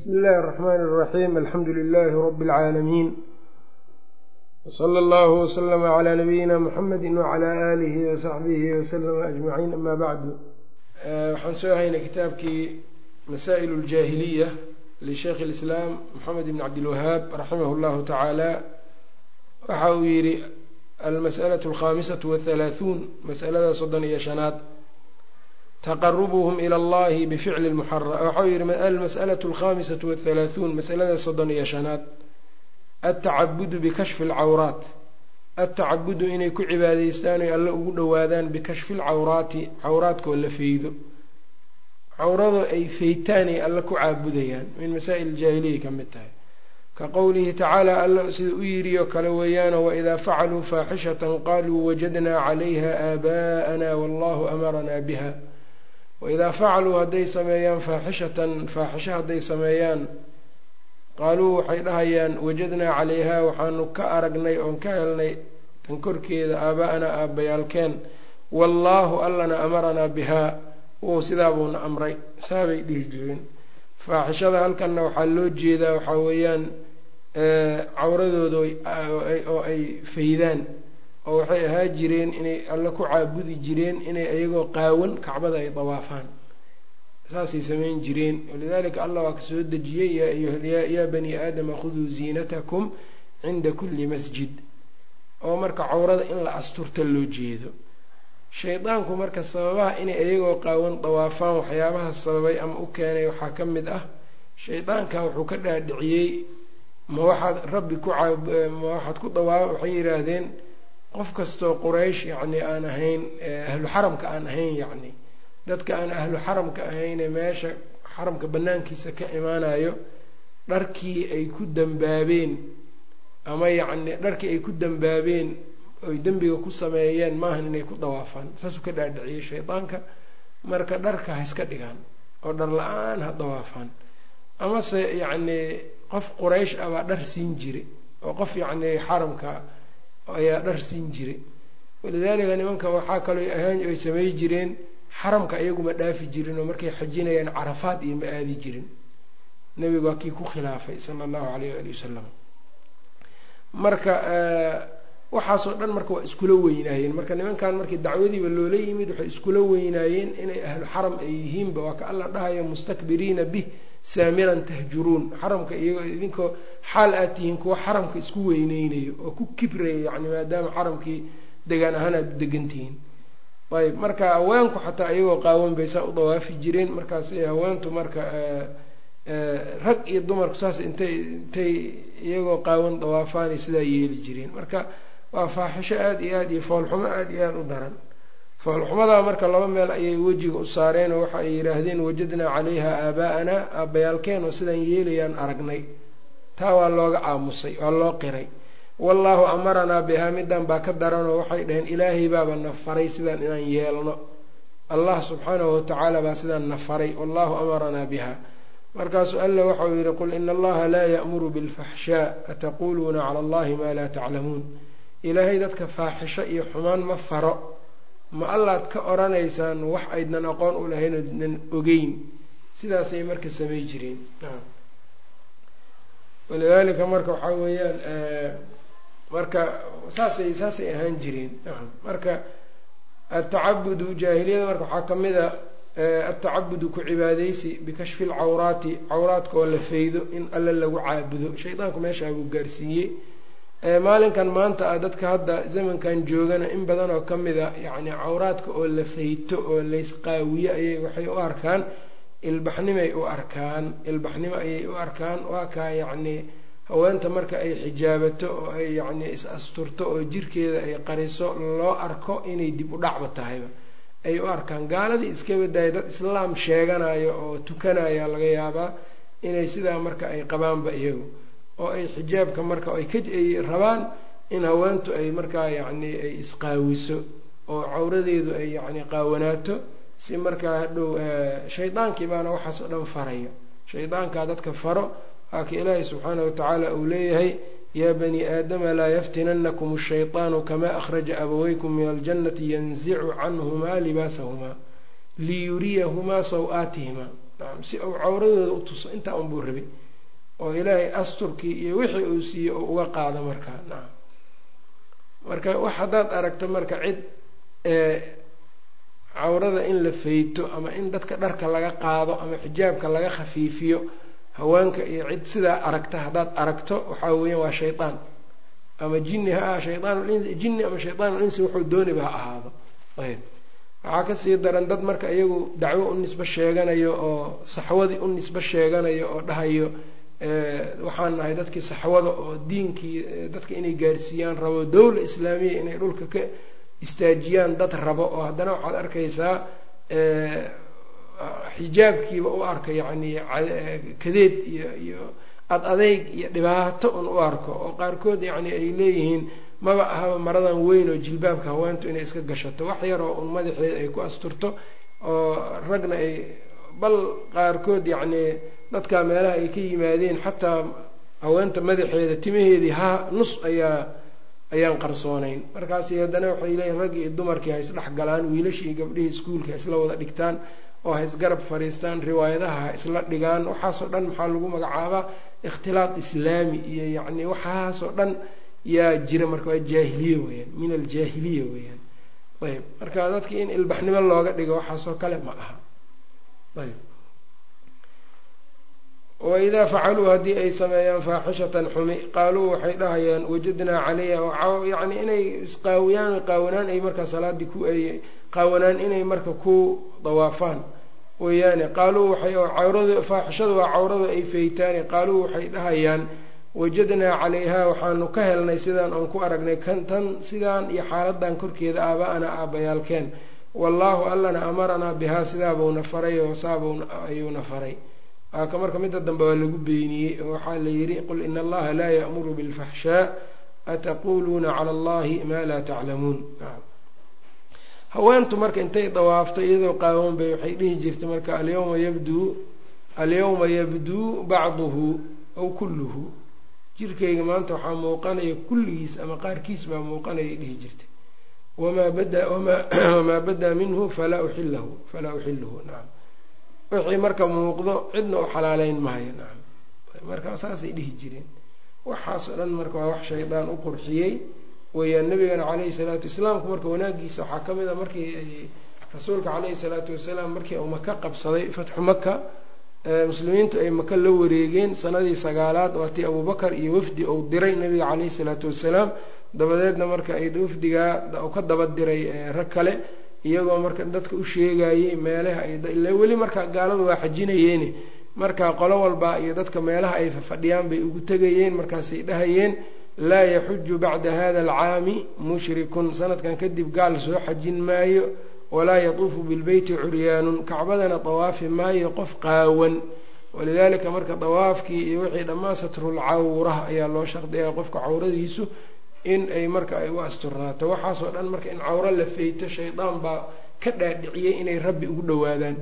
bsmi اllahi الرحmn الرaxيm alxamdu لlh rb العaalamiin wslى اllah وslm عlى nabiyina mxamedi wعlى آlih وsaxbih وslm أجmaعiin ama bعdu waxaan soo haynay kitaabkii masaئil اljaahiliya lisheikh اlislaam mxamed bn cabdilwahaab raximah اllahu tacaala waxa uu yihi almasأlaة الkhamisaة والثalaaثuun masalada soddon iyo shanaad taqarubuhum ila allahi bificli muxawaxuu yihi almas'alaة alkhamisatu wathalaathuun masalada soddon iyo shanaad. Atacabudu bikashfi alcawraat. Atacabudu inay ku cibaadaystaan oy alle ugu dhowaadaan bikashfi lcawraati cawraadkoo la feydo cawrada ay feytaanay alle ku caabudayaan. Min masaa'il jaahiliya ka mid tahay. Ka qowlihi tacaala alla sida u yidhi oo kale weeyaano waidaa facaluu faaxishatan qaluu wajadnaa calayha aabaa'ana wallahu amarana biha waidaa facaluu hadday sameeyaan faaxishatan faaxisho hadday sameeyaan qaaluu waxay dhahayaan wajadnaa calayhaa waxaanu ka aragnay oon ka helnay tan korkeeda aaba'anaa aabbayaalkeen wallaahu allana amaranaa bihaa wou sidaabuuna amray saabay dhihi jireen faaxishada halkanna waxaa loo jeedaa waxaa weeyaan cawradooda oo ay faydaan oo waxay ahaa jireen inay alle ku caabudi jireen inay iyagoo qaawan kacbada ay dawaafaan. Saasay samayn jireen. Walidalika allah waa ka soo dejiyey yaa bani aadama khuduu ziinatakum cinda kulli masjid. Oo marka cawrada in la asturta loo jeedo. Shaydaanku marka sababaha inay iyagoo qaawan dawaafaan waxyaabaha sababay ama u keenay waxaa ka mid ah shaydaanka wuxuu ka dhaadhiciyey ma waxaad rabbi ku ma waxaad ku dawaa waxay yidhaahdeen qof kastoo quraysh yacni aan ahayn ahlu xaramka aan ahayn yacni dadka aan ahlu xaramka ahayne meesha xaramka banaankiisa ka imaanayo dharkii ay ku dambaabeen ama yacni dharkii ay ku dambaabeen oy dembiga ku sameeyeen maahan inay ku dawaafaan. Saasuu ka dhaadhiciyey shaydaanka marka dharka ha iska dhigaan oo dhar la'aan ha dawaafaan. Amase yacni qof quraysh ah baa dhar siin jire oo qof yacni xaramka ayaa dhar siin jire walidaalika nimanka waxaa kaloo ahaan ay samey jireen xaramka iyaguma dhaafi jirin oo markay xajinayaan carafaad iyo ma aadi jirin. Nebigu waa kii ku khilaafay sala allahu alayh ali wasalam marka waxaasoo dhan marka waa iskula weynaayeen. Marka nimankan markii dacwadiiba loola yimid waxay iskula weynaayeen inay ahlu xaram ay yihiinba waa ka alla dhahayo mustakbiriina bih saamiran tahjuruun xaramka iyagoo idinkoo xaal aad tihiin kuwa xaramka isku weyneynayo oo ku kibraya yani maadaama xaramkii degaan ahaan aada u degan tihiin. Ayb marka haweenku xataa iyagoo qaawan bay saa u dawaafi jireen markaas haweentu marka rag iyo dumarku saas intay intay iyagoo qaawan dawaafaanay sidaa yeeli jireen. Marka waa faaxisho aada iyo aada iyo foolxumo aada iyo aada u daran foolxumadaa marka laba meel ayay wejiga u saareen oo waxa ay yidhaahdeen wajadnaa calayha aabaa'anaa aabbayaalkeen oo sidaan yeelayaan aragnay. Taa waa looga aamusay waa loo qiray. Wallaahu amaranaa bihaa midaan baa ka daranoo waxay dhaheen ilaahay baaba na faray sidaan inaan yeelno. Allah subxaanahu watacaala baa sidaan na faray wallahu amaranaa biha markaasuu alla waxau yihi qul ina allaha laa ya'muru bilfaxshaa ataquuluuna cala allahi maa laa taclamuun. Ilaahay dadka faaxisho iyo xumaan ma faro ma allaad ka oranaysaan wax aydnan aqoon u lahayn oodnan ogeyn. Sidaasay marka samay jireen. Walidaalika marka waxaa weeyaan marka saasay saasay ahaan jireen. Marka atacabudu jaahiliyada marka waxaa ka mid a atacabudu ku cibaadeysi bikashfi lcawraati cawraadka oo la feydo in alle lagu caabudo. Shaydaanku meeshaa buu gaarsiiyey maalinkan maanta ah dadka hadda zamankan joogana in badan oo ka mid a yacni cawraadka oo la feyto oo laysqaawiyo ayay waxay u arkaan ilbaxnimay u arkaan ilbaxnimo ayay u arkaan waa kaa yacni haweenta marka ay xijaabato oo ay yacni is asturto oo jirkeeda ay qariso loo arko inay dib u dhacba tahayba ay u arkaan. Gaaladii iska badaayo dad islaam sheeganayo oo tukanaya laga yaabaa inay sidaa marka ay qabaanba iyagu oo ay xijaabka marka ay ka ay rabaan in haweentu ay markaa yacni ay isqaawiso oo cawradeedu ay yacni qaawanaato si markaa hadhow shaydaankii baana waxaas oo dhan farayo shaydaankaa dadka faro waa ka ilaahay subxaanahu watacaala uu leeyahay yaa bani aadama laa yaftinanakum ashayطaanu kamaa akhraja abaweykum min aljannati yanzicu canhumaa libaasahumaa liyuriyahumaa saw-aatihimaa si uu cawradooda u tuso intaa unbuu rabay oo ilaahay asturkii iyo wixii uu siiyey oo uga qaado markaa nacam marka wax haddaad aragto marka cid cawrada in la fayto ama in dadka dharka laga qaado ama xijaabka laga khafiifiyo haweenka iyo cid sidaa aragta haddaad aragto waxaa weeyaan waa shaydaan ama jinni ha ah shaydaanulins jinni ama shaydaanul-insi wuxuu dooniba ha ahaado. Ayb waxaa ka sii daran dad marka iyagu dacwo u nisbo sheeganayo oo saxwadii u nisbo sheeganayo oo dhahayo waxaan nahay dadkii saxwada oo diinkii dadka inay gaarsiiyaan rabo dowla islaamiya inay dhulka ka istaajiyaan dad rabo oo haddana waxaad arkaysaa xijaabkiiba u arka yacni kadeed iyo iyo ad adeyg iyo dhibaato un u arko oo qaarkood yacni ay leeyihiin maba ahaba maradan weyn oo jilbaabka haweentu inay iska gashato. Wax yaroo un madaxeeda ay ku asturto oo ragna ay bal qaarkood yacni dadkaa meelaha ay ka yimaadeen xataa haweenta madaxeeda timaheedii ha nus ayaa ayaan qarsoonayn. Markaasi haddana waxay leeyihiin raggii iyo dumarkii ha isdhex galaan wiilashii iyo gabdhihii iskuulka ha isla wada dhigtaan oo ha isgarab fadhiistaan riwaayadaha ha isla dhigaan. Waxaasoo dhan maxaa lagu magacaabaa ikhtilaaq islaami iyo yacni waxaasoo dhan yaa jira marka waa jaahiliye weyaan min aljaahiliya weeyaan. Ayb marka dadki in ilbaxnimo looga dhigo waxaasoo kale ma aha. Ayb waidaa facaluu haddii ay sameeyaan faaxishatan xumi. Qaaluu waxay dhahayaan wajadnaa calayha yacni inay isqaawiyaan qaawanaan ay markaa salaadii ku qaawanaan inay marka ku dawaafaan. Weeyaane qaaluu waxay cawradu faaxishadu waa cawradu ay feytaane qaaluu waxay dhahayaan wajadnaa calayhaa waxaanu ka helnay sidaan oon ku aragnay. Kan tan sidaan iyo xaaladan korkeeda aaba-ana aabbayaalkeen wallaahu allana amaranaa bihaa sidaabuuna faray oo saabun ayuuna faray waaka marka midda dambe waa lagu beeniyey oo waxaa la yidhi qul ina allaha laa ya'muru bilfaxshaa ataquuluuna cala allahi maa laa taclamuun haweentu marka intay dawaafto iyadoo qaawan bay waxay dhihi jirtay marka alyawma yabduu alyawma yabduu bacduhu aw kulluhu. Jirkayga maanta waxaa muuqanaya kulligiis ama qaarkiis baa muuqanaya dhihi jirtay. Wamaa bada wamaa badaa minhu falaa uxilahu falaa uxiluhu nacam wixii marka muuqdo cidna u xalaaleyn maayo. Nacam marka saasay dhihi jireen. Waxaasoo dhan marka waa wax shaydaan u qurxiyey. Weeyaan nabigana caleyhi salaatu islaamku marka wanaagiisa waxaa ka mid a markii rasuulka caleyhi salaatu wasalaam markii uu maka qabsaday fatxu maka muslimiintu ay maka la wareegeen sanadii sagaalaad. Waatii abubakar iyo wafdi uu diray nabiga caleyhi salaatu wasalaam. Dabadeedna marka ay wafdigaa ka daba diray rag kale iyagoo marka dadka u sheegayey meelaha ay weli marka gaaladu waa xajinayeeni marka qolo walba iyo dadka meelaha ay fadhiyaan bay ugu tegayeen markaasay dhahayeen laa yaxuju bacda hada alcaami mushrikun. Sanadkan kadib gaal soo xajin maayo walaa yatuufu bilbeyti curyaanun. Kacbadana dawaafi maayo qof qaawan. Walidaalika marka dawaafkii iyo wixii dhammaan satrul cawra ayaa loo shardiyaya qofka cawradiisu in ay marka ay u asturnaato waxaasoo dhan marka in cawro la feyto shaydaan baa ka dhaadhiciyey inay rabbi ugu dhowaadaan.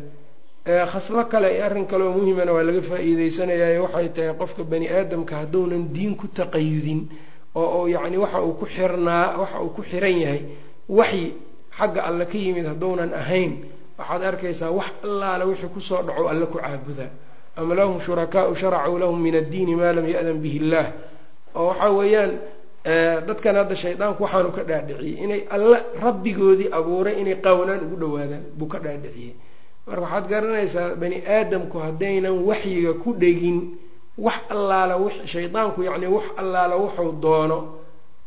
Khaslo kale iyo arrin kaleoo muhimana waa laga faa-iideysanayaayo waxay tahay qofka bani aadamka hadduunan diin ku taqayudin oo yacni waxa uu ku xirnaa waxa uu ku xiran yahay waxyi xagga alle ka yimid hadduunan ahayn. Waxaad arkaysaa wax allaale wixii ku soo dhaco alle ku caabudaa am lahum shurakaau sharacuu lahum min addiini maa lam ya-dan bihi illaah oo waxaa weeyaan dadkan hadda shaydaanku waxaanu ka dhaadhiciyey inay alle rabbigoodii abuuray inay qaawanaan ugu dhowaadaan buu ka dhaadhiciyey. Marka waxaad garanaysaa bani aadamku haddaynan waxyiga ku dhegin wax allaala w shaydaanku yacni wax allaala wuxuu doono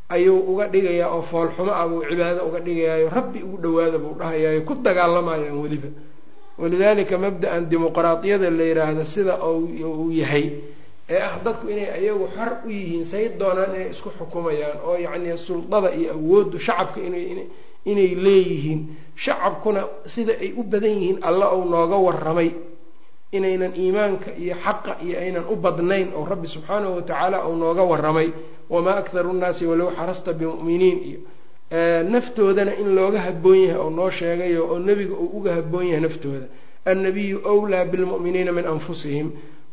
ayuu uga dhigayaa oo foolxumo ah buu cibaado uga dhigayaayo rabbi ugu dhowaada buu dhahayaayo ku dagaalamayaan weliba. Walidaalika mabda-an dimuqraadiyada la yiraahdo sida uu yahay ee ah dadku inay ayagu xor u yihiin say doonaan inay isku xukumayaan oo yacni suldada iyo awooddu shacabka inay leeyihiin. Shacabkuna sida ay u badan yihiin alla ou nooga waramay inaynan iimaanka iyo xaqa iyo aynan u badnayn oo rabbi subxaanahu watacaala ou nooga waramay wamaa akharu nnaasi walow xarasta bimu'miniin. Iyo naftoodana in looga haboon yahay oo noo sheegayo oo nebiga uu uga haboon yahay naftooda. Annabiyu wlaa bilmu'miniina min anfusihim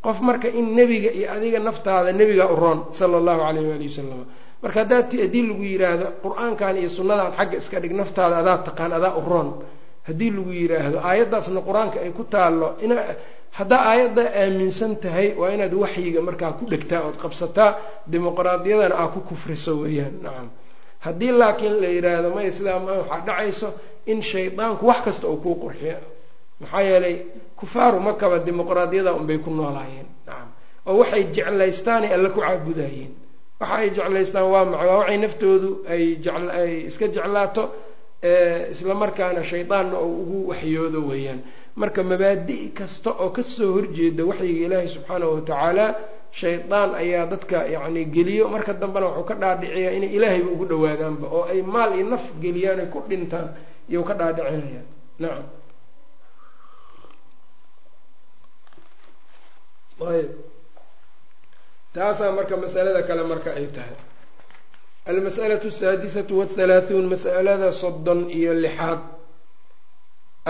qof marka in nebiga iyo adiga naftaada nebigaa u roon sala allahu calayh waali wasalam marka haddaad haddii lagu yiraahdo qur'aankan iyo sunnadan xagga iska dhig naftaada adaa taqaan adaa u roon. Haddii lagu yiraahdo aayaddaasna qur'aanka ay ku taallo ina haddaa aayadda aaminsan tahay waa inaad waxyiga markaa ku dhegtaa ood qabsataa dimuqraadiyadana aa ku kufriso weeyaan. Nacam haddii laakiin la yidhaahdo maya sidaa ma waxaa dhacayso in shaydaanku wax kasta uu kuu qurxiyo maxaa yeelay kufaaru makaba dimuqraadiyada unbay ku noolaayeen. Nacam oo waxay jeclaystaanay alle ku caabudayeen waxa ay jeclaystaan waa maxay waa waxay naftoodu ay ay iska jeclaato isla markaana shaydaanna oo ugu waxyoodo weeyaan. Marka mabaadi' kasta oo ka soo horjeeda waxyiga ilaahay subxaanahu watacaala shaydaan ayaa dadka yacni geliyo. Marka dambena wuxuu ka dhaadhiciyaa inay ilaahayba ugu dhawaadaanba oo ay maal iyo naf geliyaan ay ku dhintaan iyou ka dhaadhicinayaan nacam ayb. Taasaa marka masalada kale marka ay tahay. Almas'alatu asaadisatu wathalaathuun mas'alada soddon iyo lixaad.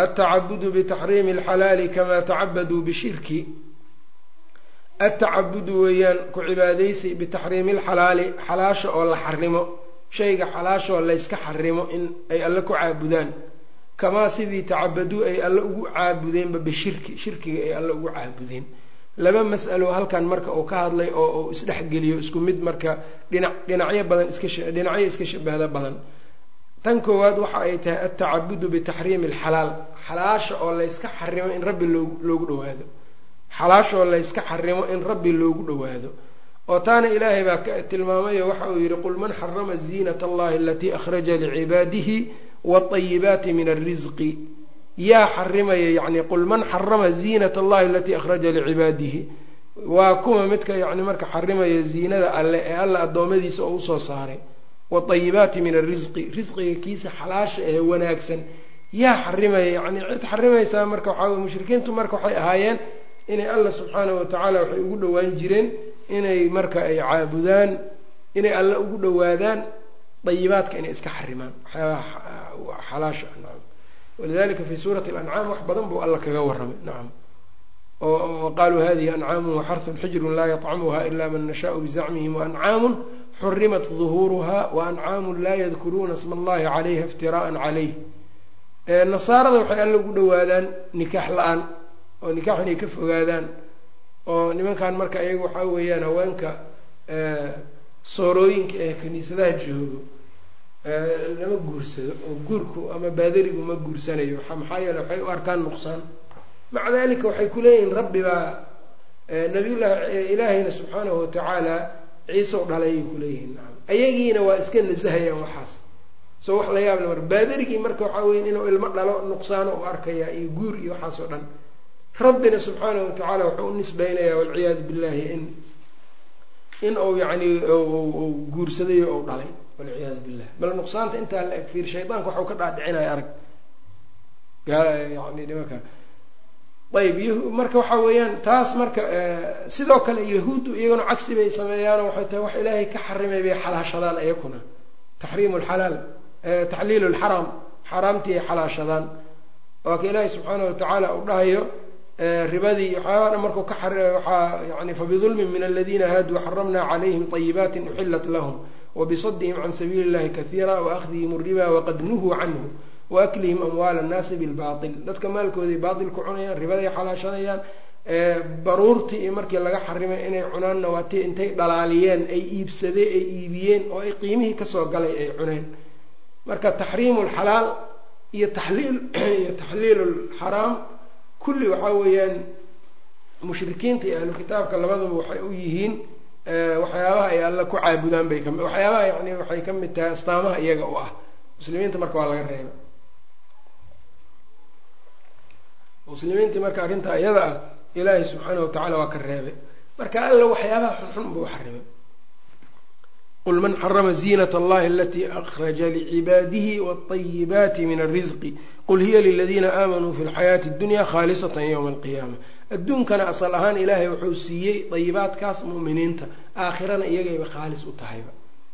Altacabudu bitaxriimi alxalaali kamaa tacabaduu bishirki. Altacabudu weeyaan ku cibaadaysi bitaxriimi alxalaali xalaasha oo la xarimo shayga xalaashoo layska xarimo in ay alle ku caabudaan. Kamaa sidii tacabaduu ay alle ugu caabudeenba bishirki shirkiga ay alle ugu caabudeen laba mas'alo halkan marka uu ka hadlay oo uu isdhexgeliyo isku mid marka dhinac dhinacyo badan iskadhinacyo iska shabahda badan. Tan koowaad waxa ay tahay altacabudu bitaxriimi alxalaal. Xalaasha oo layska xarimo in rabbi loo loogu dhawaado xalaasha oo layska xarimo in rabbi loogu dhawaado oo taana ilaahay baa ka tilmaamayo waxa uu yidhi qul man xarama ziinat allahi alatii akhraja licibaadihi waطayibaati min alrisqi yaa xarimaya yani qul man xarama ziinat allahi alatii akhraja licibaadihi waa kuma midka yani marka xarimaya ziinada alle ee alla addoommadiisa oo u soo saaray. Waayibaati min arisqi risqiga kiisa xalaasha ee wanaagsan. Yaa xarimaya yani cid xarimaysaa marka waxaa mushrikiintu marka waxay ahaayeen inay alla subxaanahu watacaala waxay ugu dhowaan jireen inay marka ay caabudaan inay alle ugu dhawaadaan dayibaadka inay iska xarimaan. Waxyaabaha xalaasha walidalika fi suurati alancaam wax badan buu alla kaga warramay nacam oo qaluu hadihi ancaamu waxarhun xijrun laa yطcamuha ila man nashaau bizacmihim waancaamu xurimat duhuuruha waancaamu laa yadkuruuna sma allahi calayha iftiraan calayh nasaarada waxay alla ugu dhawaadaan nikaax la'aan oo nikaax inay ka fogaadaan oo nimankan marka iyaga waxaa weeyaan haweenka soorooyinka ee kaniisadaha joogo lama guursado oo guurku ama baadarigu ma guursanayo. Maxaa yeele waxay u arkaan nuqsaan. Maca dalika waxay kuleeyihiin rabbi baa nabiyullahi ilaahayna subxaanahu watacaala ciisow dhalayay kuleeyihiin ayagiina waa iska nasahayaan waxaas. Soo wax la yaab le mar. Baadarigii marka waxaa weya inuu ilmo dhalo nuqsaano u arkayaa iyo guur iyo waxaas oo dhan. Rabbina subxaanahu watacaala wuxuu u nisbaynayaa walciyaadu billahi in in uu yacni guursadayo ou dhalay walciyaadu billah bal nuqsaanta intaa la eg fiir shaydaanka waxau ka dhaadhicinaya arag yani nimanka ayb marka waxaa weeyaan taas marka sidoo kale yahuuddu iyaguna cagsi bay sameeyaano waxay tahay wax ilaahay ka xarimay bay xalaashadaan iyakuna taxriimu lxalaal taxliilu lxaraam xaaraamtii ay xalaashadaan waa ka ilaahay subxaana watacaala uu dhahayo ribadii waxyaabaha dhan markuu ka waxaa yani fabidulmin min aladiina haaduu xaramna calayhim طayibaati uxilat lahum wabisadihim can sabiili illahi kahiira waahdihim alribaa waqad nuhuu canhu waaklihim amwaala annaasi bilbail dadka maalkooday baatil ku cunayaan ribaday xalaashanayaan baruurtii markii laga xarimay inay cunaanna waa ti intay dhalaaliyeen ay iibsadeen ay iibiyeen oo ay qiimihii ka soo galay ay cuneen. Marka taxriimu lxalaal iyo taliil iyo taxliilu lxaraam kulli waxaa weeyaan mushrikiinta iyo ahlukitaabka labaduba waxay u yihiin Eh, waxyaabaha ay alla ku caabudaan bay kami waxyaabaha yani waxay ka mid tahay astaamaha iyaga u ah. Muslimiinta marka waa laga reeba. Muslimiintii marka arrintaa iyada ah ilaahay subxaana watacaala waa ka reebay marka alla waxyaabaha xunxun buu xarimay qul man xarama ziinat allahi alatii akraja licibaadihi walayibaati min arisqi qul hiya liladiina aamanuu fi lxayaati dunya khaalisatan ywma alqiyaama adduunkana asal ahaan ilaahay wuxuu siiyey dayibaadkaas mu'miniinta. Aakhirana iyagayba khaalis u tahayba.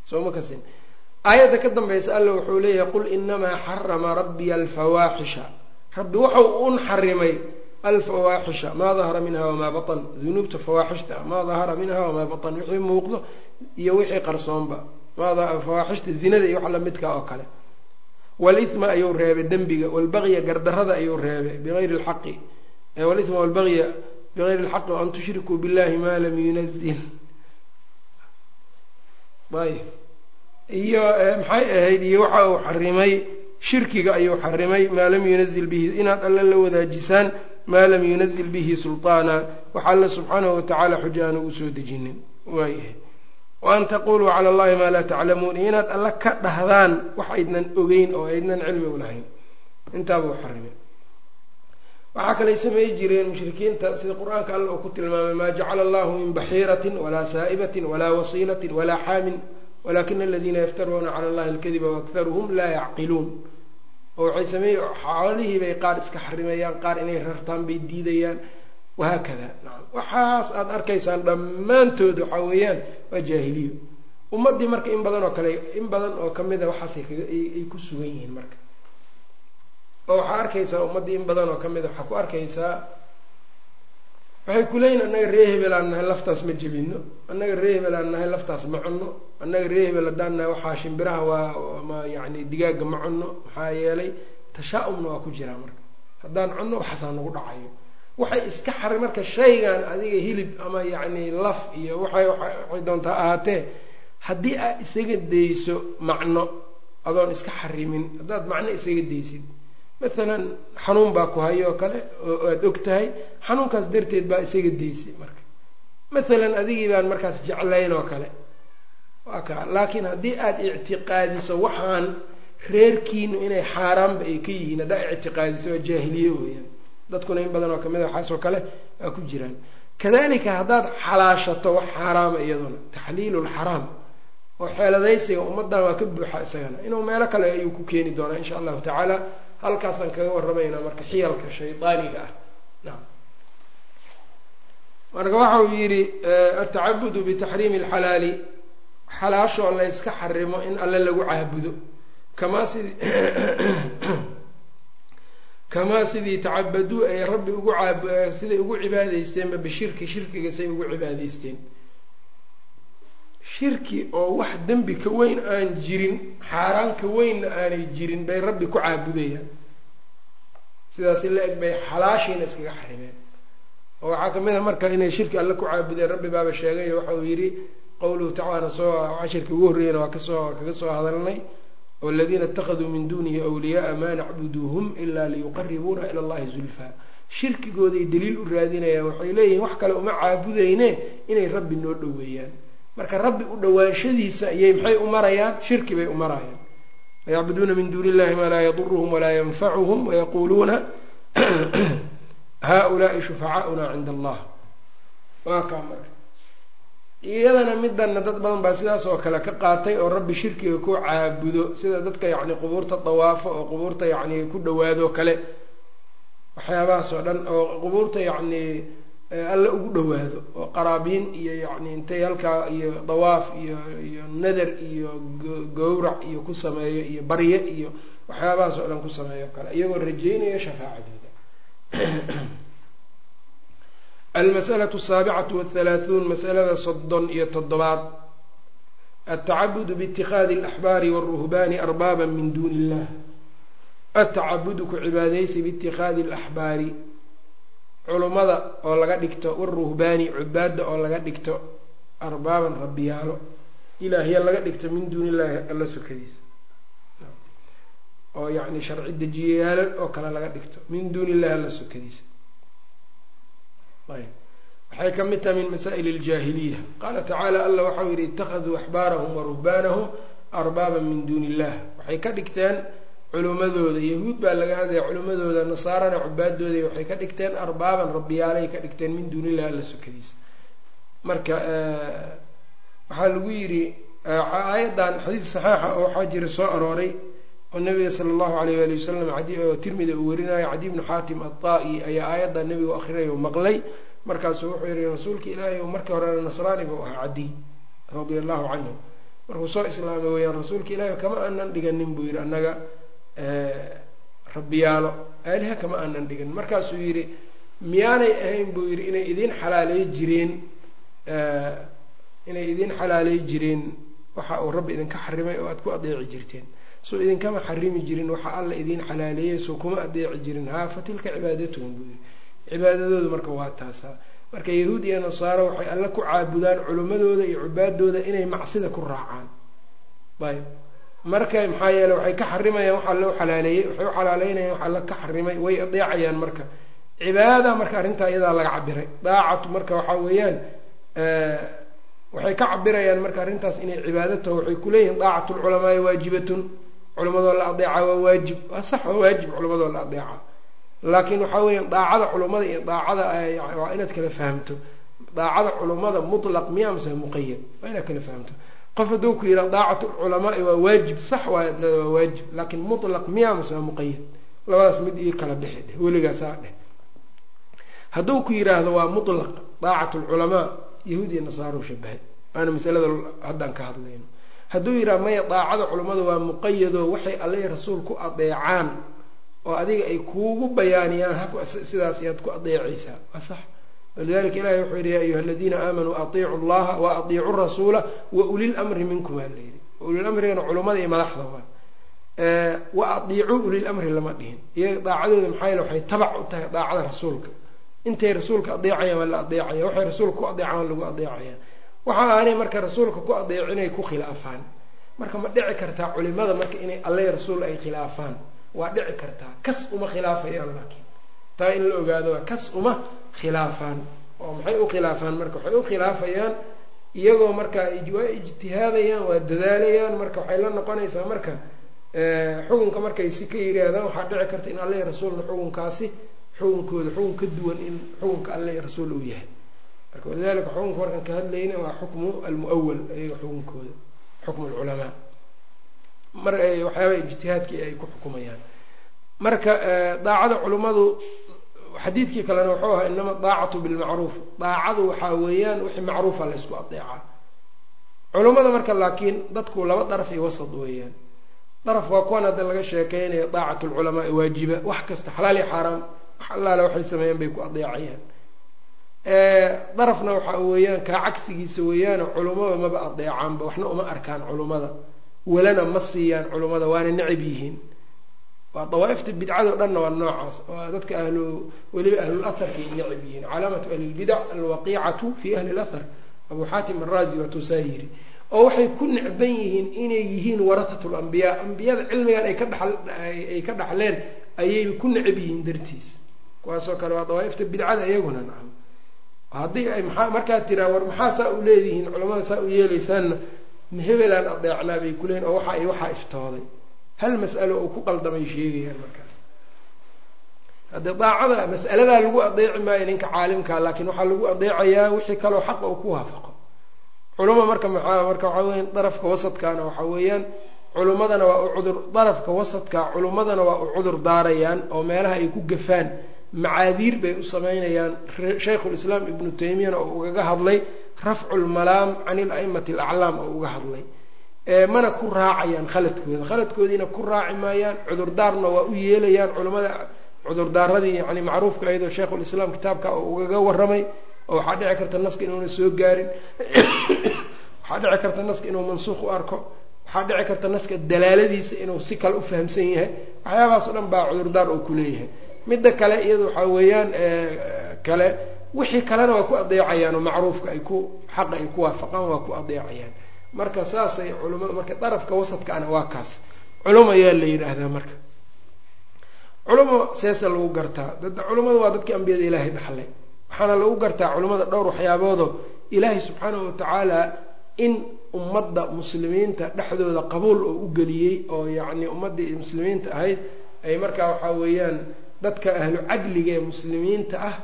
Soo ma kasin. Aayadda ka dambaysa alla wuxuu leeyahay qul inamaa xarama rabbiya alfawaaxisha rabbi wuxuu un xarimay alfawaaxisha maa dahara minha wamaa batan. Dunuubta fawaaxishta maa dahara minha wamaa batan. Wixii muuqdo iyo wixii qarsoonba. Fawaaxishta zinada iyo wax lamidka oo kale. Waalithma ayuu reebay dembiga. Waalbaqya gardarada ayuu reebay. Bigayri lxaqi wlithma walbagya bigayri اlxaqi waan tushrikuu billahi ma lam yunazil ayb iyo maxay ahayd iyo waxa uu xarimay shirkiga ayuu xarimay maa lam yunazil bihi inaad alle la wadaajisaan maa lam yunazil bihi sulطaana wax alle subxaanahu watacaala xujo aan ugu soo dejinin waayahay waan taquluu cala allahi maa laa taclamuun iyo inaad alle ka dhahdaan wax aydnan ogeyn oo aydnan cilmi u lahayn intaabuu xarimay waxaa kalay samey jireen mushrikiinta sida qur'aanka alla uu ku tilmaamay maa jacala allahu min baxiiratin walaa saa'ibatin walaa wasiilatin walaa xaamin walakina aladiina yaftaruuna cala allahi alkadiba waakharuhum laa yacqiluun. Oo waxay sameey xoolihii bay qaar iska xarimayaan qaar inay rartaan bay diidayaan. Wahaakada nacam waxaas aada arkaysaan dhammaantood waxaa weeyaan waa jaahiliyo. Ummaddii marka in badan oo kale in badan oo ka mid a waxaasay ay ku sugan yihiin marka oo waxaa arkaysaa ummaddii in badan oo ka mid a. Waxaa ku arkaysaa waxay kuleeyihin annaga ree hebel aan nahay laftaas ma jebino annaga ree hebel aan nahay laftaas ma cunno. Annaga ree hebel haddaan waxaa shimbiraha waa ma yacni digaaga ma cunno maxaa yeelay tashaa-umna waa ku jiraa marka. Haddaan cunno waxaasaa nagu dhacayo. Waxay iska xari marka shaygan adiga hilib ama yacni laf iyo waxay waxay doontaa ahaatee haddii aad isaga dayso macno adoon iska xarimin. Haddaad macno isaga daysid maalan xanuun baa ku hayo oo kale oo aada og tahay xanuunkaas darteed baa isaga daysay marka. Maalan adigii baan markaas jeclayn oo kale. Waa ka laakiin haddii aada ictiqaadiso waxaan reerkiinu inay xaaraanba ay ka yihiin haddaa ictiqaadiso waa jaahiliye weeyaan. Dadkuna in badan oo ka mid a waxaasoo kale waa ku jiraan. Kadalika haddaad xalaashato wax xaaraama iyaduna taxliilu lxaraam oo xeeladaysiga ummaddan waa ka buuxa isagana. Inuu meelo kale ayuu ku keeni doonaa insha allahu tacaala halkaasaan kaga warramaynaa marka xiyalka shaydaaniga ah. Naam. Marka waxa uu yidhi atacabudu bitaxriimi alxalaali. Xalaashoo layska xarimo in alle lagu caabudo. Kamaa sidii kamaa sidii tacabaduu ay rabbi ugu caab siday ugu cibaadaysteenba bishirki shirkiga say ugu cibaadaysteen shirki oo wax dembi ka weyn aan jirin xaaraan ka weynna aanay jirin bay rabbi ku caabudayaan. Sidaasi la eg bay xalaashiina iskaga xarimeen. Oo waxaa ka mid a marka inay shirki alle ku caabudeen rabbi baaba sheegay waxa uu yidhi qowluhu tacaala soo cashirka ugu horreeyana waa ka soo kaga soo hadalnay waladiina itakaduu min dunihi wliyaaa maa nacbuduuhum ilaa liyuqaribuuna ila allahi zulfaa. Shirkigooday daliil u raadinayaan waxay leeyihiin wax kale uma caabudeyne inay rabbi noo dhoweeyaan marka rabbi u dhawaanshadiisa ayay maxay u marayaan? Shirki bay u marayaan. Wayacbuduuna min duuni illahi maa laa yaduruhum walaa yanfacuhum wayaquuluuna haulaai shufacaauna cinda allah. Waa kaa marka. Iyadana midana dad badan baa sidaas oo kale ka qaatay oo rabbi shirkiga ku caabudo sida dadka yacni qubuurta dawaafo oo qubuurta yacni ku dhawaado kale. Waxyaabahaas oo dhan oo qubuurta yacni alla ugu dhawaado oo qaraabiin iyo yacni intay halkaa iyo dawaaf iyo iyo nadar iyo gowrac iyo ku sameeyo iyo barye iyo waxyaabahaas oo dhan ku sameeyo kale iyagoo rajeynaya shafaacadooda. Almas'alatu asaabicatu wathalaathuun masalada soddon iyo toddobaad. Altacabudu biitikaadi alaxbaari walruhbaani arbaaban min duuni illah altacabudu ku cibaadaysi biitikaadi alaxbaari culummada oo laga dhigto waruhbaani cubaadda oo laga dhigto arbaaban rabbiyaalo. Ilaahya laga dhigto min duuni illaahi alla sokadiisa oo yacni sharci dejiyayaalo oo kale laga dhigto min duuni illahi alla sokadiisa ayb waxay ka mid tahay min masaa'il aljaahiliya. Qaala tacaala alla waxau yidhi ittakhaduu axbaarahum wa ruhbaanahum arbaaban min duuni illah waxay ka dhigteen culimmadooda yahuud baa laga hadlaya culimmadooda nasaarana cubaadooda waxay ka dhigteen arbaaban rabbiyaalay ka dhigteen min duuni illahi alla sokadiisa marka waxaa lagu yidhi aayaddan xadiid saxiixa oo waxaa jira soo arooray oo nabiga sala allahu alayh waali wasalam oo tirmida uu warinayo cadi bnu xaatim ataa-i ayaa aayadda nabigu akrinay oo maqlay. Markaasuu wuxuu yihi rasuulka ilaahay o markii horena nasraani buu ahaa cadiy radia allahu canhu. Markuu soo islaamay weyaan rasuulka ilaahay kama aanan dhiganin buu yihi annaga rabbiyaalo aaliha kama aanan dhiganin markaasuu yidhi miyaanay ahayn buu yidhi inay idiin xalaaley jireen inay idiin xalaaley jireen waxa uu rabbi idinka xarimay oo aada ku adeeci jirteen. Soo idinkama xarimi jirin waxa alla idiin xalaaleeyey soo kuma adeeci jirin. Haa fa tilka cibaadatuhum buu yidhi. Cibaadadoodu marka waa taasaa. Marka yahuud iyo nasaaro waxay alle ku caabudaan culimmadooda iyo cubaadooda inay macsida ku raacaan. Ayb marka maxaa yeele waxay ka xarimayaan waxaa loo xalaaleeyey waxay u xalaaleynayaan waxa alla ka xarimay way adeecayaan marka. Cibaadada marka arrintaa iyadaa laga cabiray daacatu marka waxaa weeyaan waxay ka cabirayaan marka arrintaas inay cibaado taho waxay kuleeyihiin daacatu lculamaai waajibatun. Culimadoo la adeeca waa waajib. Waa sax waa waajib culimadoo la adeeca. Laakiin waxaa weeyaan daacada culummada iyo daacada waa inaad kala fahamto. Daacada culummada mutlaq miya mase muqayad waa inaad kala fahamto qof hadduu ku yidhaha daacatu culamaai waa waajib sax waa waa waajib laakiin mutlaq miya mase waa muqayad labadaas mid ii kala dhexe dheh weligaasaa dheh hadduu ku yidhaahdo waa mutlaq daacatu lculamaa yahuud iyo nasaaro shabahay waana masalada haddaan ka hadlayno. Hadduu yidhaha maya daacada culummada waa muqayado waxay alle rasuul ku adeecaan oo adiga ay kuugu bayaaniyaan ha sidaas ayaad ku adeecaysaa. Waa sax walidalika ilahi wuxuu yidhi ya ayuha aladiina aamanuu atiicu llaha wa atiicu rasuula wa ulil mri minkum aa layidhi ulil amrigana culummada iyo madaxda waa wa atiicuu ulil amri lama dhihin. Iyaga daacadooda maxaa yale waxay tabac u tahay daacada rasuulka. Intay rasuulka adeecayaan waa la adeecaya waxay rasuulka ku adeecaan waa lagu adeecaya waxa aanay marka rasuulka ku adeeco inay ku khilaafaan. Marka ma dhici kartaa culimada marka inay alle rasuul ay khilaafaan. Waa dhici kartaa kas uma khilaafayaan laakiin. Taa in la ogaado waa kas uma khilaafaan oo maxay u khilaafaan marka waxay u khilaafayaan iyagoo marka waa ijtihaadayaan waa dadaalayaan marka waxay la noqonaysaa marka xukunka markay si ka yidhaahdaan waxaa dhici karta in alle rasuulna xukunkaasi xukunkooda xukun ka duwan in xukunka alle rasuul uu yahay. Marka walidalika xukunka markaan ka hadlayna waa xukmu almuawal ayaga xukunkooda xukmu lculamaa mar waxyaaba ijtihaadkii ay ku xukumayaan. Marka daacada culimmadu xadiidkii kalena wuxuu ahaa inama daacatu bilmacruuf. Daacadu waxaa weeyaan wixii macruufa laysku adeecaa culummada marka laakiin dadku laba daraf iyo wasad weeyaan. Daraf waa kuwan hadda laga sheekeynayo daacatu lculamaai waajiba wax kasta xalaal iyo xaaraam wax allaale waxay sameeyeen bay ku adeecayaan. Darafna waxaa weeyaan kaa cagsigiisa weeyaano culummada maba adeecaanba waxna uma arkaan culummada walana ma siiyaan culummada waana necab yihiin waa dawaaifta bidcado dhanna waa noocaas. Waa dadka ahlu weliba ahlul atharkay necab yihiin. Calaamatu ahlilbidac alwaqiicatu fi ahli lathar abuu xaatim araazi waa tuusaa yiri. Oo waxay ku necban yihiin inay yihiin warathatu lambiyaa ambiyada cilmigan ay ka dhaay ka dhaxleen ayay ku necab yihiin dartiis. Kuwaasoo kale waa dawaaifta bidcada iyaguna nacam. Haddii ay maa markaad tiraa war maxaa saa u leedihiin culamada saa u yeelaysaanna hebelaan adeecnaa bay kuleeyiin oo waxa ay waxaa iftooday hal mas'alo oo ku qaldamay sheegayaan markaas. Haddee daacada mas'aladaa lagu adeeci maayo ninka caalimkaa laakiin waxaa lagu adeecayaa wixii kaloo xaqa uu ku waafaqo. Culama marka maxaa marka waxaa weya darafka wasadkaana waxaa weeyaan culummadana waa u cudur darafka wasadka culummadana waa u cudur daarayaan oo meelaha ay ku gafaan. Macaadiir bay u sameynayaan shaykhulislaam ibnu taymiyana oo ugaga hadlay rafcu lmalaam can ilaimati alaclaam oo uga hadlay mana ku raacayaan khaladkooda. Khaladkoodiina ku raaci maayaan cudurdaarna waa u yeelayaan culamada cudurdaaradii yani macruufka ayadoo shaykhulislaam kitaabka ugaga waramay oo waxaa dhici karta naska inuuna soo gaarin. Waxaa dhici karta naska inuu mansuuq u arko. Waxaa dhici karta naska dalaaladiisa inuu si kale u fahamsan yahay. Waxyaabahaas o dhan baa cudurdaar oo kuleeyahay midda kale iyada waxaa weeyaan kale wixii kalena waa ku adeecayaan oo macruufka ay ku xaqa ay ku waafaqaan waa ku adeecayaan marka saasay culumada marka darafka wasadkaana waa kaas. Culum ayaa la yidhaahdaa marka. Culumo seesa lagu gartaa. Dad culummadu waa dadkii ambiyada ilaahay dhaxlay. Waxaana lagu gartaa culummada dhowr waxyaaboodoo ilaahay subxaanahu watacaala in ummadda muslimiinta dhexdooda qabuul oo u geliyey oo yacni ummaddii muslimiinta ahayd ay markaa waxaa weeyaan dadka ahlu cadliga ee muslimiinta ah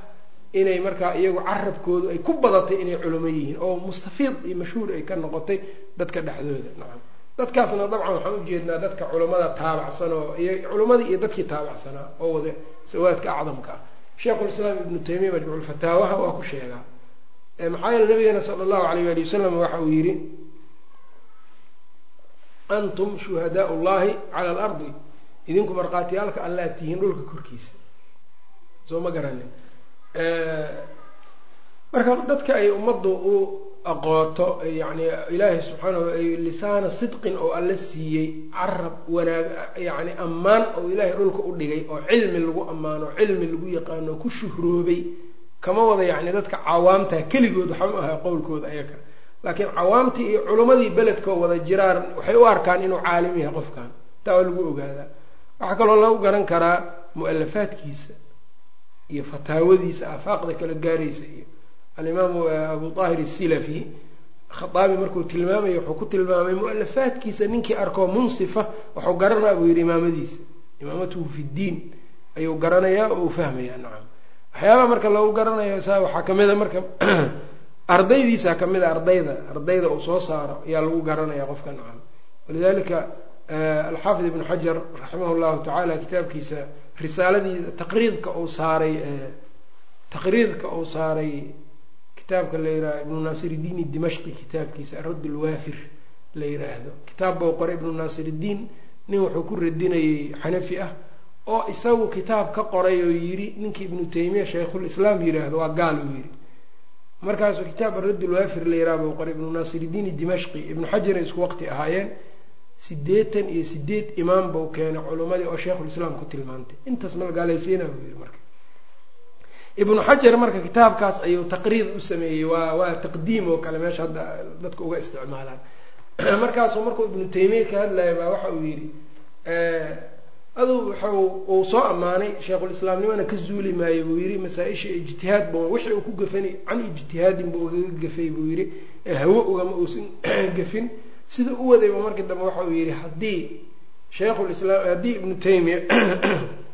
inay markaa iyagu carabkoodu ay ku badatay inay culamo yihiin oo mustafiid iyo mashhuur ay ka noqotay dadka dhexdooda. Nacam dadkaasna dabcan waxaan ujeednaa dadka culamada taabacsan oo culammadii iyo dadkii taabacsanaa oo wada sawaadka acdamka ah. Sheikhulislaam ibnu taymiya majmuuculfataawaha waa ku sheegaa. Maxaa yeele nabigeena sala allahu alayh waali wasalam waxa uu yidhi antum shuhadaau llahi cala alardi idinku markhaatiyaalka allaa tihiin dhulka korkiisa. Soo ma garanin marka dadka ay ummaddu u aqooto yani ilaahay subxaanahu lisaana sidqin oo alla siiyey carab wanaag yani ammaan oo ilaahay dhulka u dhigay oo cilmi lagu ammaano cilmi lagu yaqaano ku shuhroobay kama wada yacni dadka cawaamtaha keligood waxa u ahaa qowlkooda ayaga laakiin cawaamtii iyo culimmadii beledkoo wada jiraan waxay u arkaan inuu caalim yahay qofkan taa waa lagu ogaadaa. Waxaa kaloo lagu garan karaa mu'alafaadkiisa iyo fataawadiisa aafaaqda kala gaaraysa iyo alimaamu abu tahir asilafi khaaabi markuu tilmaamaya wuxuu ku tilmaamay mu'alafaadkiisa ninkii arkoo munsifa waxuu garanaa buu yidhi imaamadiisa imaamatuhu fi ddiin ayuu garanayaa oo uu fahmayaa nacam. Waxyaabaha marka lagu garanayo sa waxaa kamida marka ardaydiisa ka mid ardayda ardayda uu soo saaro ayaa lagu garanaya qofka nacam. Walidalika alxaafid ibnu xajar raximah llahu tacaala kitaabkiisa risaaladiisa taqriidka uu saaray taqriidka uu saaray kitaabka la yiraha ibnu naasir iddiin dimashqi kitaabkiisa aradd lwaafir la yiraahdo. Kitaab bau qoray ibnu naasir iddiin nin wuxuu ku radinayay xanafi ah oo isagu kitaab ka qoray oo yidhi ninkii ibnu taymiya shaykhulislaam yiraahdo waa gaal uu yidhi markaasuu kitaab aradd lwaafir la yiraha buu qoray ibnu naasir iddiin dimashqi. Ibnu xajarna isku waqti ahaayeen sideetan iyo sideed imaam buu keenay culimmadii oo sheikhulislaam ku tilmaantay. Intaas malgaalaysiina buu yidhi marka. Ibnu xajar marka kitaabkaas ayuu taqriid u sameeyey. Waa waa taqdiim oo kale meesha hadda dadka uga isticmaalaan. Markaasuu markuu ibnu taymiya ka hadlaya baa waxa uu yidhi aduu waxa uu soo ammaanay sheikhulislaamnimana ka zuuli maayo buu yidhi. Masaa-isha ijtihaad bu wixii uu ku gafan can ijtihaadin buu ugaga gafay buu yidhi. Ee hawo ugama uusan gafin sida u wadayba markii dambe waxa uu yidhi haddii sheikhulislaam haddii ibnu taymiya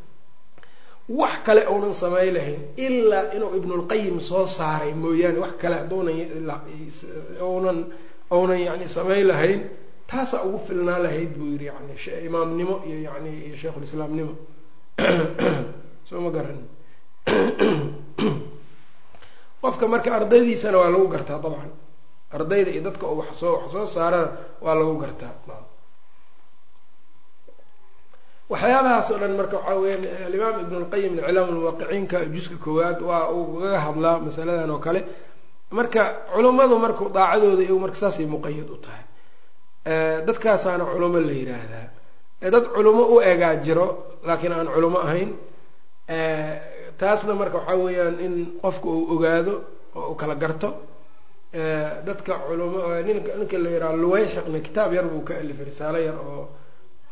wax kale uunan samay lahayn ilaa inuu ibnulqayim soo saaray mooyaane wax kale hadduunan uunan yani samay lahayn taasaa ugu filnaa lahayd buu yidhi yani imaamnimo iyo yani iyo sheikhulislaamnimo soo ma garan. Qofka marka ardaydiisana waa lagu gartaa dabcan ardayda iyo dadka oo wax soo wax soo saarana waa lagu gartaa. Waxyaabahaas oo dhan marka waxaa weyaan alimaam ibn lqayim iclaam lmuwaqiciinka juska koowaad waa uu kaga hadlaa masaladan oo kale. Marka culummadu marku daacadooda iyagu marka saasay muqayad u tahay. Dadkaasaana culimo la yiraahdaa. Dad culimo u egaa jiro laakiin aan culimo ahayn taasna marka waxaa weeyaan in qofka uu ogaado oo uu kala garto dadka culimo ninka la yiraha luwayxiqna kitaab yar buu ka alifay risaalo yar oo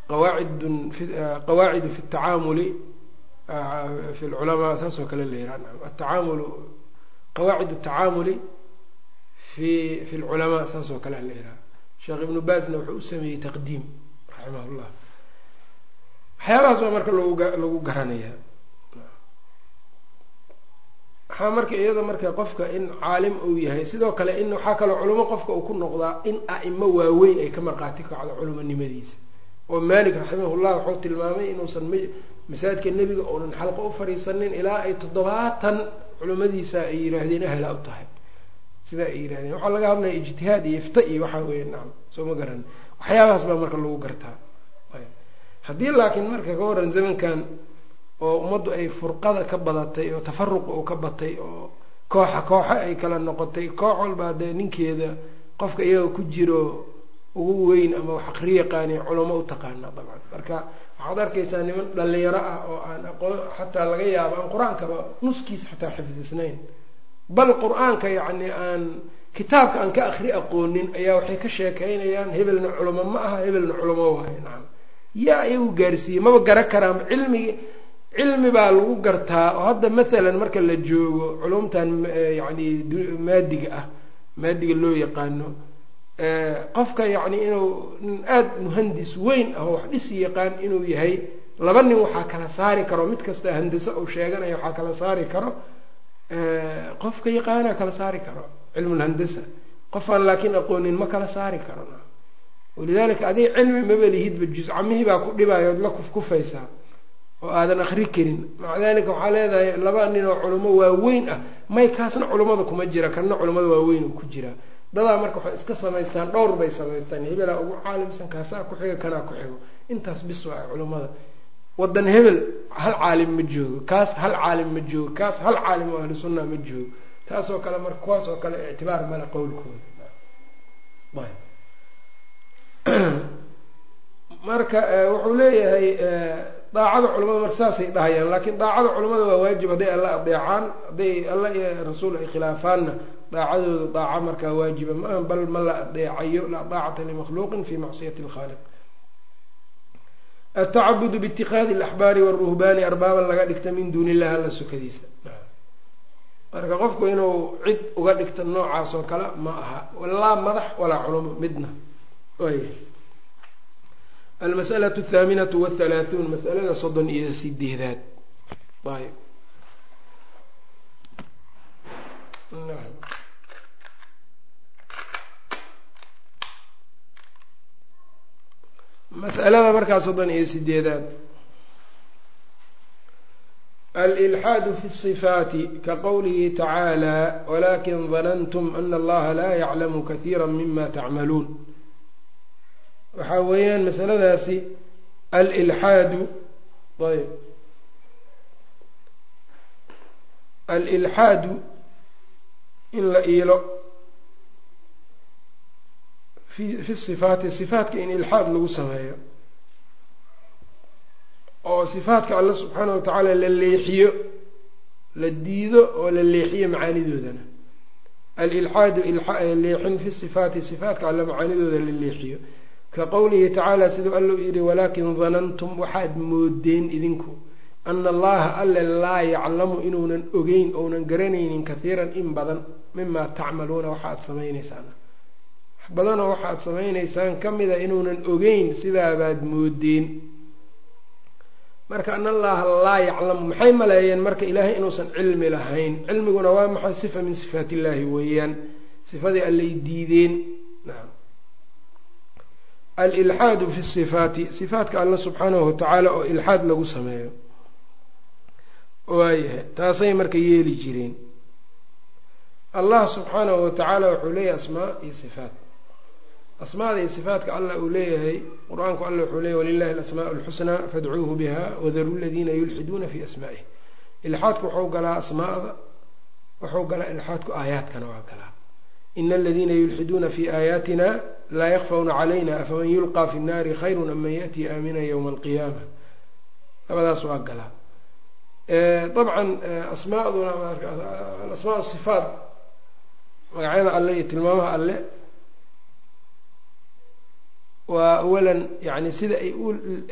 qawaacidun qawaacidu fi tacaamuli fi lculamaa saas kale la yiraha atacaamulu qawaacid atacaamuli fi fi lculamaa saas oo kale la yiraha sheekh ibnu baazna wuxuu u sameeyey taqdiim raximah llah waxyaabahaas baa marka lagu lagu waxaa marka iyada marka qofka in caalim uu yahay sidoo kale in waxaa kaloo culimo qofka uu ku noqdaa in a'imo waaweyn ay ka marqaati kacdo culimonimadiisa oo maalik raximahullah wuxuu tilmaamay inuusan masaajidka nebiga uunan xalqa u fadhiisanin ilaa ay toddobaatan culimadiisa ay yihaahdeen ahla u tahay. Sidaa ay yirahdeen waxaa laga hadlaya ijtihaad iyo ifta iyo waxaa weeye nacam soo ma garan. Waxyaabahaas baa marka lagu gartaa. Haddii laakiin marka ka waran zamankan oo ummaddu ay furqada ka badatay oo tafaruqa uu ka batay oo kooxa kooxo ay kala noqotay koox walbaa dee ninkeeda qofka iyaga ku jiro ugu weyn ama wax aqri yaqaani culamo u taqaana dabcan. Marka waxaad arkaysaa niman dhalinyaro ah oo aan aqoon xataa laga yaabo aan qur'aankaba nuskiisa xataa xifdisnayn. Bal qur'aanka yacni aan kitaabka aan ka akri aqoonin ayaa waxay ka sheekaynayaan hebelna culamo ma aha hebelna culamo waayo nacam. Yaa iyagu gaarsiiyey maba gara karaan cilmigi cilmi baa lagu gartaa oo hadda mathalan marka la joogo culumtan yani maadiga ah maadiga loo yaqaano qofka yacni inuu nin aada muhandis weyn ah oo wax dhisi yaqaan inuu yahay laba nin waxaa kala saari karo mid kasta handaso uu sheeganaya waxaa kala saari karo qofka yaqaana kala saari karo cilmulhandasa qofaan laakiin aqoonin ma kala saari karo walidaalika adig cilmi mabalihidba juzcamihii baa ku dhibaayo od la kufkufaysaa oo aadan akri karin. Maca dalika waxaa leedahay laba nin oo culimo waaweyn ah. May kaasna culimmada kuma jira kanna culimmada waaweyn ku jira. Dadaa marka waxay iska samaystaan dhowr bay samaystaan. Hebelaa ugu caalimsan kaasaa ku xiga kanaa ku xigo. Intaas bis waa culimmada wadan hebel hal caalim ma joogo. Kaas hal caalim ma joogo. Kaas hal caalim oo ahlu sunna ma joogo. Taasoo kale marka kuwaas oo kale ictibaar male qowlkooda. Marka wuxuu leeyahay daacada culamada marka saasay dhahayaan laakiin daacada culamada waa waajib hadday alla adeecaan hadday alla iyo rasuul ay khilaafaanna daacadooda daaca markaa waajiba maaha bal ma la adeecayo laa daacata limakhluuqin fi macsiyati lkhaaliq atacabudu biitikaadi alaxbaari waruhbaani arbaaban laga dhigta min duuni illahi alla sukadiisa. Marka qofku inuu cid uga dhigto noocaas oo kale ma aha laa madax walaa culamo midna almas'alatu athaaminatu wathalaathuun masalada soddon iyo sideedaad ayb mas'alada markaa soddon iyo sideedaad alilxaadu fi sifaati ka qowlihi tacaala walakin danantum ana allaha laa yaclamu kahiira mima tacmaluun waxaa weeyaan masaladaasi alilxaadu ayb alilxaadu in la iilo. Fi fi sifaati sifaatka in ilxaad lagu sameeyo. Oo sifaatka alla subxaana wa tacaala la leexiyo la diido oo la leexiyo macaanidoodana. Alilxaadu leexin fi sifaati sifaatka alla macaanidooda la leexiyo ka qowlihi tacaala siduu alla u yidhi walaakin danantum waxaad moodeen idinku ana allaha alle laa yaclamu inuunan ogeyn ounan garanaynin kahiiran in badan mimaa tacmaluuna waxa ad samaynaysaan. Wax badanoo waxa ad samaynaysaan ka mida inuunan ogeyn sidaabaad moodeen. Marka an allaha laa yaclamu maxay maleeyeen marka ilaahay inuusan cilmi lahayn? Cilmiguna waa maxay? Sifa min sifaat illaahi weeyaan. Sifadii allay diideen. Naam alilxaadu fi sifaati sifaatka alla subxaanahu watacaala oo ilxaad lagu sameeyo waayahay taasay marka yeeli jireen allah subxaanahu watacaala wuxuu leeyahay asmaa iyo sifaat asmaada iyo sifaatka allah uu leeyahay qur'aanku alla wuxuu leeyahy walilahi alasmaau alxusnaa fadcuuhu biha wadaruu ladiina yulxiduuna fi asmaa'ih ilxaadku waxau galaa asmaada waxau galaa ilxaadku aayaadkana waa galaa ina aladiina yulxiduuna fi aayaatina laa yakfawna calayna afaman yulqaa fi nnaari khayrun am man yaأtii aamina ywma alqiyaama. Labadaas waa galaa dabcan asmaaduna alasmaa sifaat magacyada alle iyo tilmaamaha alle waa awalan yani sida ay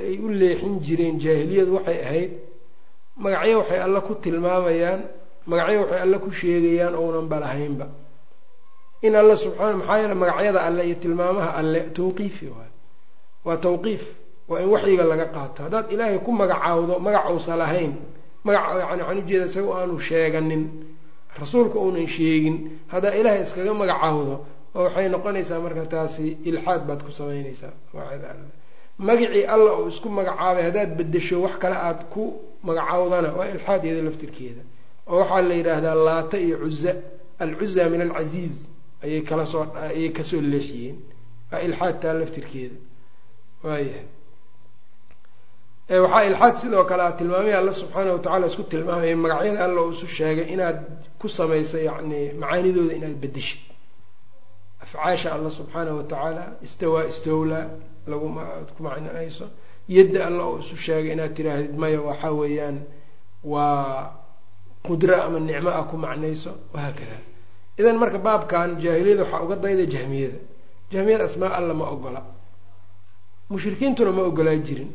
ay u leexin jireen jaahiliyadu waxay ahayd magacyo waxay alle ku tilmaamayaan magacyo waxay alle ku sheegayaan ounan balahaynba in alle subxaana maxaa yeele magacyada alle iyo tilmaamaha alle tawqiifi waay. Waa tawqiif waa in waxyiga laga qaato. Haddaad ilaahay ku magacaawdo magac uusa lahayn magac yani waxaan ujeeda isaga aanu sheeganin rasuulka uunan sheegin haddaa ilaahay iskaga magacaawdo oo waxay noqonaysaa marka taasi ilxaad baad ku samaynaysaa. Magacyada alle. Magacii alla oo isku magacaabay haddaad bedesho wax kale aada ku magacaawdana waa ilxaad iyada laftirkeeda. Oo waxaa la yidhaahdaa laata iyo cuza alcuza min alcasiiz ayay kala soo ayay ka soo leexiyeen. Waa ilxaad taa laftirkeeda. Waayahay waxaa ilxaad sidoo kale a tilmaamaya alla subxaana watacala isku tilmaamaya magacyada alla oo isu sheegay inaad ku samayso yacni macaanidooda inaad bedeshid afcaasha alla subxaana watacaala istawaa istowlaa laguma aad ku macnayso. Yadda alla oo isu sheegay inaad tiraahdid maya waxaa weeyaan waa qudro ama nicmo ah ku macnayso wahaakada idan marka baabkan jaahiliyada waxaa uga dayda jahmiyada jahmiyada asmaa alla ma ogola. Mushrikiintuna ma ogolaa jirin.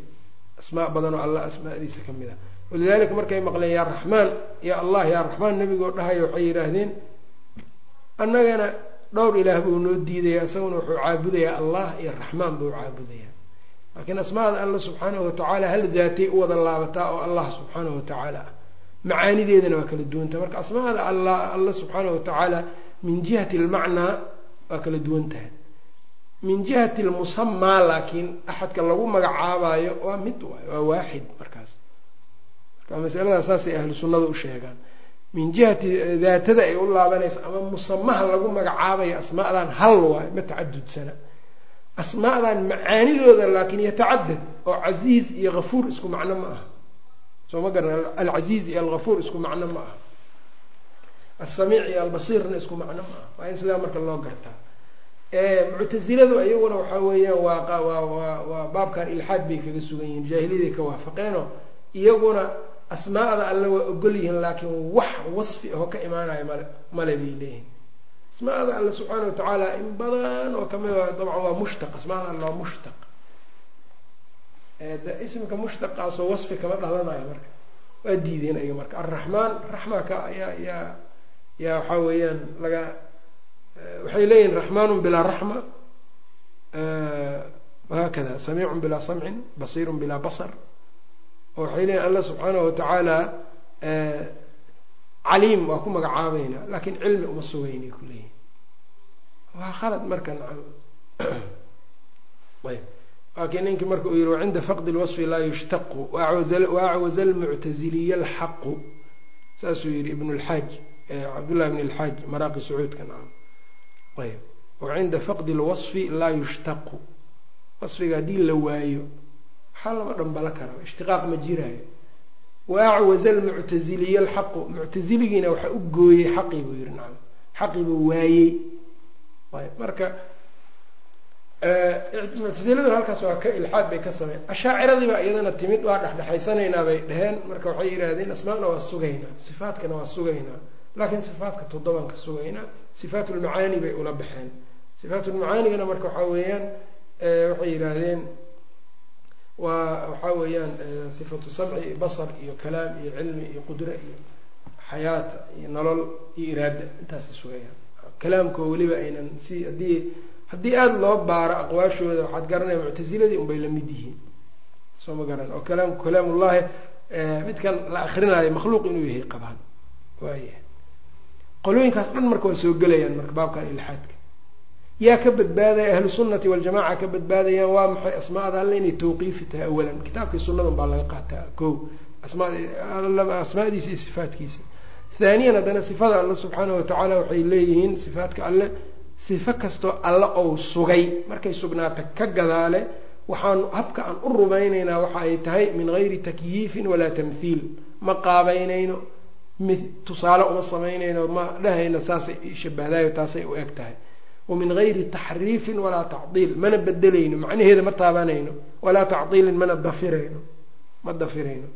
Asmaa badan oo allah asmaadiisa ka mid ah walidaalika markay maqleen yaa raxmaan yaa allah yaa raxmaan nebigoo dhahayo waxay yidhaahdeen annagana dhowr ilaah buu noo diidaya isaguna wuxuu caabudayaa allah iyo raxmaan buu caabudayaa. Laakiin asmaada alla subxaanahu watacaala hal daatay u wada laabataa oo allah subxaanahu watacaala ah macaanideedana waa kala duwanta. Marka asmaada alla alla subxaanahu watacaala min jihati almacnaa waa kala duwan tahay. Min jihati lmusamaa laakiin axadka lagu magacaabayo waa mid waay waa waaxid markaas. Marka masaladaas saasay ahlu sunnada u sheegaan. Min jihati daatada ay u laabanaysa ama musamaha lagu magacaabayo asmaadan hal waayo ma tacadudsana asmaadan macaanidooda laakiin yatacadad oo casiiz iyo hafuur isku macno ma aha soo ma garan alcasiiz iyo alhafuur isku macno ma aha. Alsamiic iyo albasiirna isku macno ma aha. Waa in sidaa marka loo gartaa. Muctasiladu iyaguna waxaa weeyaan waa waa waa baabkan ilxaad bay kaga sugan yihiin jaahiliyaday ka waafaqeenoo. Iyaguna asmaa'da alle waa ogol yihiin laakiin wax wasfi oo ka imaanayo male male bay leeyihiin asmaa'da alle subxaana watacaala in badan oo ka mid a dabcan waa mushtaq asmaada alle waa mushtaq de ismka mushtaqaasoo wasfi kama dhalanayo marka. Waa diideen ayaga marka. Alraxmaan raxmaka yaa yaa yaa waxaa weeyaan laga waxay leeyihiin raxmaanu bilaa raxma wahaakada samiicun bilaa samcin basiirun bilaa basar oo waxay leeyihiin allah subxaanahu watacaala caliim waa ku magacaabeynaa laakiin cilmi uma sugaynay ku leeyihiin waa khalad marka nacam. Ayb laakiin ninkii marka uu yihi wacinda faqdi lwasfi laa yushtaqu waacwaza almuctaziliya alxaqu saasuu yihi ibn lxaaj cabdullahi bn lxaaj maraaqi sacuudka nacam ayb wacinda faqdi lwasfi laa yushtaqu. Wasfiga haddii la waayo waxaa lama dhambala kara ishtiqaaq ma jiraayo. Waacwaza almuctaziliya alxaqu muctaziligiina waxaa u gooyey xaqii buu yihi nacam xaqii buu waayey. Ayb marka muctasiladuna halkaas waa ka ilxaad bay ka sameyn ashaaciradiibaa iyadana timid waa dhexdhexaysanaynaa bay dheheen marka waxay yidhaahdeen asmaana waa sugaynaa sifaatkana waa sugaynaa. Laakiin sifaatka toddobaan ka sugaynaa sifaat ulmacaani bay ula baxeen. Sifaat ulmacaanigana marka waxaa weeyaan waxay yidhaahdeen waa waxaa weeyaan sifatu samci iyo basar iyo kalaam iyo cilmi iyo qudre iyo xayaata iyo nolol iyo iraada intaasay sugayaan kalaamkoo weliba aynan si haddii haddii aada loo baaro aqwaashooda waxaad garanaya muctasiladii unbay la mid yihiin. Soo ma garan oo kalaam kalaamullahi midkan la akrinaayo makhluuq inuu yahay qabaan waaya qolooyinkaas dhan marka waa soo gelayaan marka baabkan ilxaadka. Yaa ka badbaadaya ahlu sunnati waljamaca ka badbaadayaan waa maxay asmaada alle inay tawqiifi tahay awalan? Kitaabkii sunnadan baa laga qaataa. Ko asmaadiisa iyo sifaatkiisa haaniyan haddana sifada alle subxaana watacaala waxay leeyihiin sifaatka alle sifo kastoo alle ou sugay. Markay sugnaata ka gadaale waxaan habka aan u rumaynaynaa waxa ay tahay min gayri takyiifin walaa tamthiil. Ma qaabeynayno tusaale uma samaynayno ma dhahayno saasay shabahdayo taasay u eg tahay. Wa min gayri taxriifin walaa tacdiil. Mana bedelayno macnaheeda ma taabanayno. Walaa tacdiilin mana dafirayno. Ma dafirayno.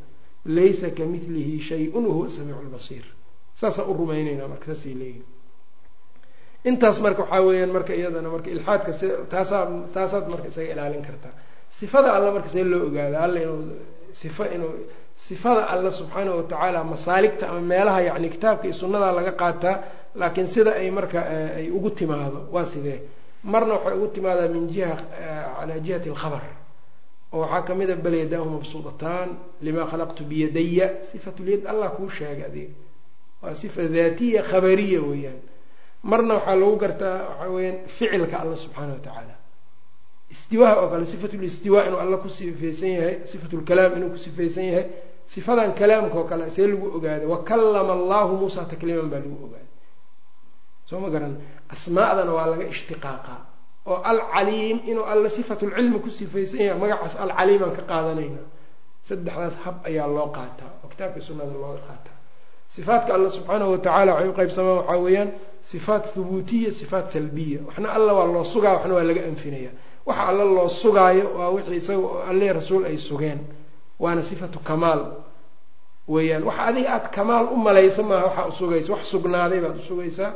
Laysa ka milihi shay-un wahuwa samiicu lbasiir saasaan u rumaynayna marka saasay leeyihiin intaas marka waxaa weeyaan marka iyadana marka ilxaadka si taasaa taasaad marka isaga ilaalin kartaa sifada alle marka see loo ogaada alle inuu sifa inuu sifada alle subxaanahu watacaala masaaligta ama meelaha yacni kitaabka iyo sunnadaa laga qaataa laakiin sida ay marka ay ugu timaado waa sidee? Marna waxay ugu timaadaa min jiha calaa jihati alkhabar oo waxaa ka mid a bal yadaahu mabsuudataan limaa khalaqtu biyadaya sifatulyad allah kuu sheega adiga waa sifa daatiya khabariya weeyaan marna waxaa lagu gartaa waxaa weyaan ficilka alla subxaana watacaala istiwaha oo kale sifatulistiwa inuu alla ku sifaysan yahay sifatulkalaam inuu ku sifaysan yahay sifadan kalaamka oo kale see lagu ogaaday wakallama allahu muusa takliiman baa lagu ogaaday. Soo ma garan asmaadana waa laga ishtiqaaqa oo alcaliim inuu alla sifatulcilmi ku sifaysan yahay magacaas alcaliiman ka qaadanayna. Saddexdaas hab ayaa loo qaataa oo kitaabka sunnada looga qaataa. Sifaatka alla subxaanahu watacaala waxay u qaybsamaan waxaa weeyaan sifaat thubuutiya sifaat salbiya. Waxna alla waa loo sugaa waxna waa laga anfinaya. Waxa alla loo sugaayo waa wixii isaga alle rasuul ay sugeen. Waana sifatu kamaal weeyaan. Waxa adiga aada kamaal u malaysa maaha waxaa usugaysa wax sugnaaday baad usugaysaa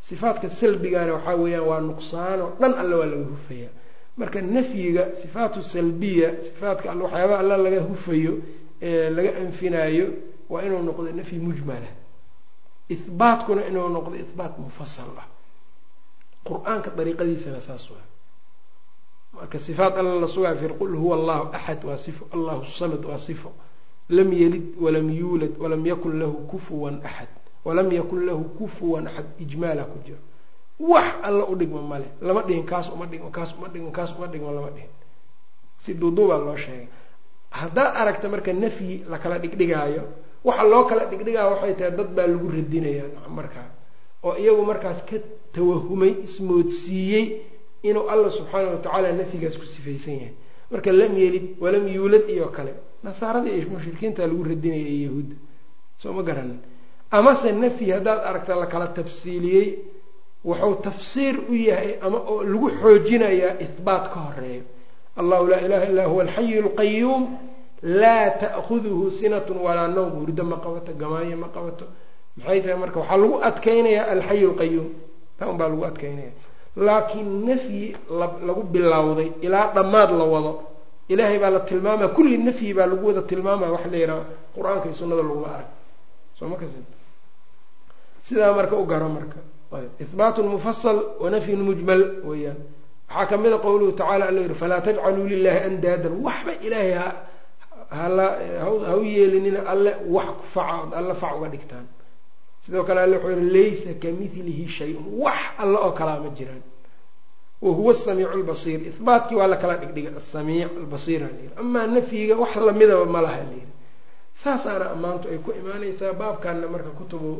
sifaatka salbigana waxaa weeyaan waa nuqsaan oo dhan alle waa laga hufaya marka nafyiga sifaatu salbiya sifaatka alle waxyaaba alla laga hufayo ee laga anfinaayo waa inuu noqdo nafyi mujmala ihbaatkuna inuu noqdo ihbaat mufasal ah. Qur'aanka dariiqadiisana saas waa. Marka sifaat alla la sugaa fir qul huwa allahu axad waa sifo allahu samad waa sifo lam yalid walam yuulad walam yakun lahu kufuwan axad walam yakun lahu kufuwan axad ijmaala ku jiro. Wax alla u dhigma male. Lama dhihin kaas uma dhigmo kaas uma dhigmo kaas uma dhigmo lama dhihin. Si duuduubaa loo sheegay. Haddaad aragta marka nafyi lakala dhigdhigaayo waxa loo kala dhigdhigaa waxay tahay dad baa lagu radinayaa markaa oo iyagu markaas ka tawahumay ismoodsiiyey inuu alla subxaana watacaala nafyigaas ku sifaysan yahay. Marka lam yelid walam yuulad iyo kale. Nasaarada iyo mushrikiinta lagu radinaya iyo yahuudda soo ma garanin amase nafyi haddaad aragta lakala tafsiiliyey wuxuu tafsiir u yahay ama oo lagu xoojinayaa ihbaat ka horeeyo allahu laa ilaha illaa huwa alxayu lqayuum laa ta'khuduhu sinatun walaa nawm. Hurdo ma qabato gamaayo ma qabato. Maxay tahay marka waxaa lagu adkeynayaa alxayu lqayuum taa baa lagu adkeynaya laakiin nafyi lagu bilowday ilaa dhammaad la wado ilaahay baa la tilmaamaya kulli nafyi baa lagu wada tilmaamaya waxa la yidhaha qur'aanka iyo sunnada laguma arag. Soo ma kas sidaa marka u garo marka. Ihbaatun mufasal wa mujmal weeyaan. Waxaa kamida qowluhu tacala alla yihi falaa tajcaluu lilahi andaadan. Waxba ilaahay ha ha u yeelinina alle wax faca alle fac uga dhigtaan. Sidoo kale alle wuxuu yihi laysa kamilihi shay-un. Wax alle oo kalaa ma jiraan. Wahuwa asamiicu lbasiir ihbaatkii waa la kala dhigdhigay asamiic albasiir halayidhi amaa nafyiga wax lamidaba ma laha layidhi saasaana ammaantu ay ku imaaneysaa baabkanna marka kutubu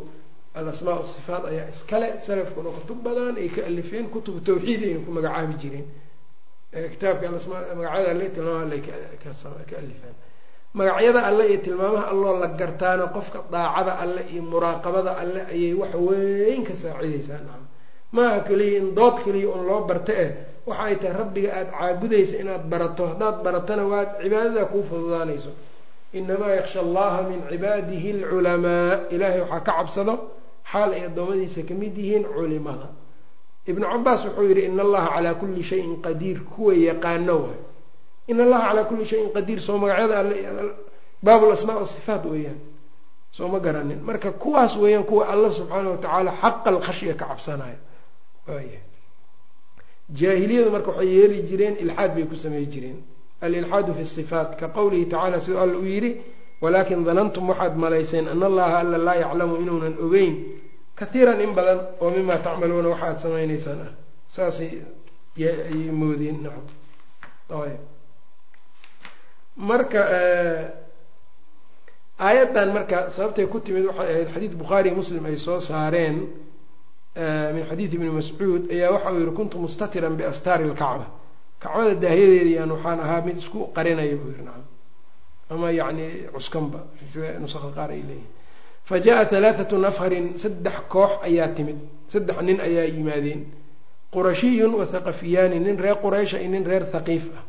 alasmaa sifaat ayaa iskale salafkuna kutub badan ay ka alifeen kutubu tawxiid ayna ku magacaabi jireen. Kitaabka alasmaa magacyada alle tilmaamaha alle ka alifaan magacyada alle iyo tilmaamaha alloo la gartaana qofka daacada alle iyo muraaqabada alle ayay wax weyn ka saacidaysaa nacam maaha keliya in dood keliya un loo barto eh waxa ay tahay rabbiga aada caabudaysa inaad barato. Haddaad baratana waad cibaadada kuu fududaanayso. Inamaa yaksha allaha min cibaadihi alculamaa. Ilaahay waxaa ka cabsado xaal ay addoommadiisa ka mid yihiin culimada. Ibnu cabaas wuxuu yihi in allaha calaa kulli shayin qadiir. Kuwa yaqaano waay in allaha calaa kulli shayin qadiir soo magacyada alle baab lasmaa wasifaat weeyaan soo ma garanin marka kuwaas weeyaan kuwa alla subxaana watacaala xaqa alkhashya ka cabsanayo waaya jaahiliyadu marka waxay yeeli jireen ilxaad bay ku samey jireen alilxaadu fi sifaat ka qowlihi tacala siduu alla uu yidhi walaakin danantum waxaad malayseen ana allaha alla laa yaclamu inuunan ogeyn kaiiran in badan oo mimaa tacmaluuna waxa aad samayneysaan ah saasay ayay moodeen ayb marka aayaddan marka sababtay ku timid waxay ahayd xadiid bukhaari muslim ay soo saareen min xadiidi ibni mascuud ayaa waxa uu yihi kuntu mustatiran biastaari lkacba kacbada daahyadeediyaan waxaan ahaa mid isku qarinaya buu yihi nacam. Ama yacni cuskanba sida nusakha qaar ay leeyihiin fa jaa halaathatu saddex koox ayaa timid saddex nin ayaa yimaadeen. Qurashiyun wa thaqafiyaani nin reer quraysha iyo nin reer thaqiif ah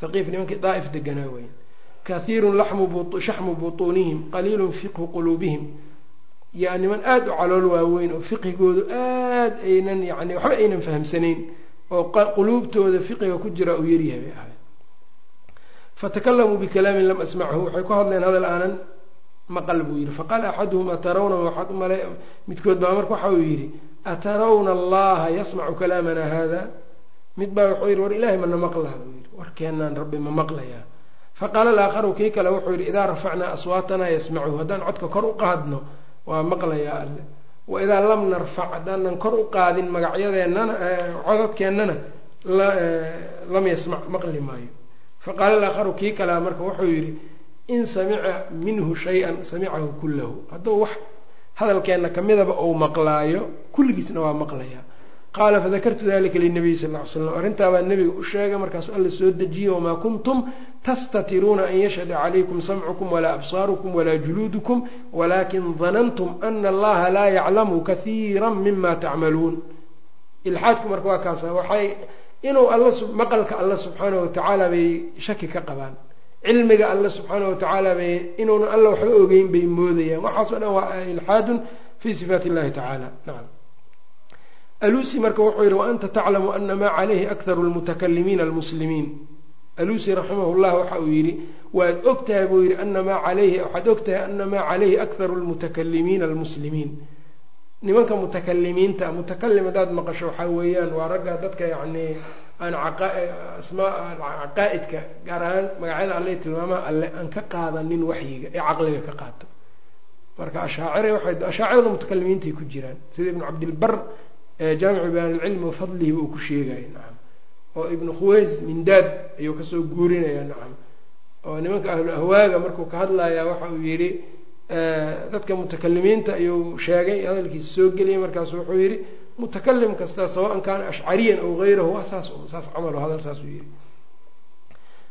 thaqiif nimankii daa'if deganaa weyn. Kahiirun shaxmu butuunihim qaliilun fiqhu quluubihim. Yaa niman aada u calool waaweyn oo fiqhigoodu aada aynan yani waxba aynan fahamsanayn oo quluubtooda fiqiga ku jira uu yaryahay bay ahayd fatakalamuu bikalaamin lam asmachu waxay ku hadleen hadal aanan maqal buu yihi faqaala axaduhum atarawna? Waxaad umala midkood baa marka waxa uu yidhi atarawna allaha yasmacu kalaamana hada mid baa wuxuu yihi war ilahay mana maqlaa buu yihi warkeenaan rabbi ma maqlayaa. Faqaala alaakharu kii kale wuxuu yihi idaa rafacnaa aswaatanaa yasmachu haddaan codka kor u qaadno waa maqlayaa alle. Wa idaa lam narfac haddaanan kor u qaadin magacyadeennana codadkeennana lam yasmac maqli maayo. Faqaala alaakharu kii kalea marka wuxuu yidhi in samica minhu shay-an samicahu kullahu. Hadduu wax hadalkeenna kamidaba uu maqlaayo kulligiisna waa maqlayaa qaala fadakartu dalika linabiy sal ly slam arrintaabaa nebiga u sheegay markaasuu alla soo dejiyey wamaa kuntum tastatiruuna an yashhada calaykum samcukum walaa absaarukum walaa juluudukum walaakin danantum ana allaha laa yaclamu kahiira mima tacmaluun. Ilxaadku marka waa kaasa waxay inuu alla maqalka alla subxaanahu watacaala bay shaki ka qabaan. Cilmiga alle subxaanahu watacaala bay inuunan alla waxba ogeyn bay moodayaan. Waxaas o dhan waa ilxaadun fi sifaat illahi tacaala. Nacam alusi marka wuxuu yihi waanta taclamu ana maa calayhi akharu lmutakalimiina almuslimiin alusi raximah llah waxa uu yidhi waad ogtahay buu yihi ana maa alayhi waxaad ogtahay ana maa calayhi akharu lmutakalimiina almuslimiin nimanka mutakalimiinta mutakalim haddaad maqasho waxaa weeyaan waa ragga dadka yacni aan asmaa caqaa-idka gaar ahaan magacyada alle tilmaamaha alle aan ka qaadanin waxyiga ee caqliga ka qaato. Marka ashaacira waxay ashaacirada mutakalimiintay ku jiraan. Sida ibnu cabdilbar jaamicu bayaan ilcilmi wafadlihiba uu ku sheegaya nacam oo ibnu khuweys mindaad ayuu ka soo guurinaya nacam oo nimanka ahlu ahwaaga markuu ka hadlaya waxa uu yidhi dadka mutakalimiinta ayuu sheegay hadalkiisa soo geliyay markaasu wuxuu yidhi mutakalim kasta sawaan kaana ashcariyan aw gayrahu saas saas camalo hadal saasuu yihi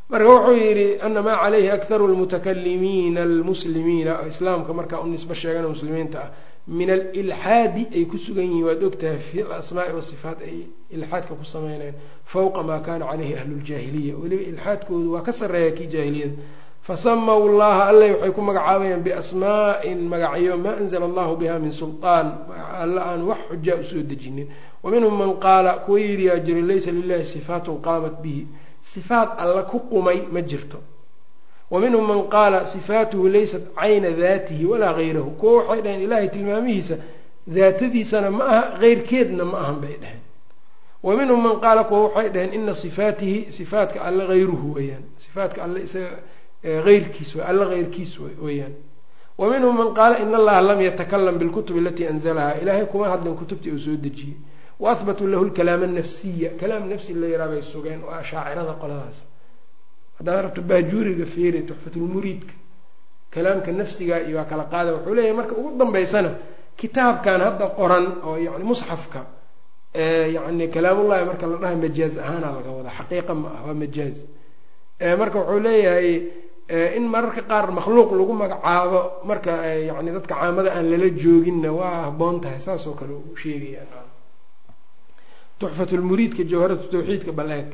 marka wuxuu yidhi ana maa calayhi akharu lmutakalimiina almuslimiina islaamka markaa u nisbo sheegana muslimiinta ah min alilxaadi ay ku sugan yihiin waad ogtahay fi alasmaai wasifaat ay ilxaadka ku sameynayaan fowqa maa kaana caleyhi ahluuljaahiliya weliba ilxaadkoodu waa ka sarreeya kii jaahiliyada fasamaw llaha alle waxay ku magacaabayaan biasmaa'in magacyo maa anzala allahu biha min sulطaan alle aan wax xujaa u soo dejinin. Wa minhum man qaala kuwa yidhi yaa jira laysa lilahi sifaatun qaamat bihi. Sifaat alle ku qumay ma jirto wa minhum man qaala sifaatuhu laysat cayna daatihi walaa gayrahu kuwa waxay dhaheen ilaahay tilmaamihiisa daatadiisana ma aha keyrkeedna ma ahan bay dhaheen. Wa minhum man qaala kuwa waxay dhaheen ina sifaatihi sifaatka alle hayruhu weyaan sifaatka alle isaga eyrkiis alle heyrkiis weyaan wa minhum man qaala in allaha lam yatakalam bilkutubi alatii anzalaha. Ilaahay kuma hadlin kutubtii uu soo dejiyey. Wa ahbatuu lahu lkalaam anafsiya kalaam nafsi la yaraa bay sugeen waa shaacirada qoladaas haddaad rabto baajuuriga feeri tuxfatulmuriidka kalaamka nafsiga iyo waa kala qaada. Wuxuu leeyahay marka ugu dambeysana kitaabkan hadda qoran oo yani musxafka yani kalaamullahi marka la dhahay majaaz ahaana laga wada xaqiiqa ma ah waa majaaz. Marka wuxuu leeyahay in mararka qaar makhluuq lagu magacaabo marka yani dadka caamada aan lala jooginna waa haboon tahay saas oo kale u sheegaya. Tuxfatulmuriidka jawharatu tawxiidka bal-eeg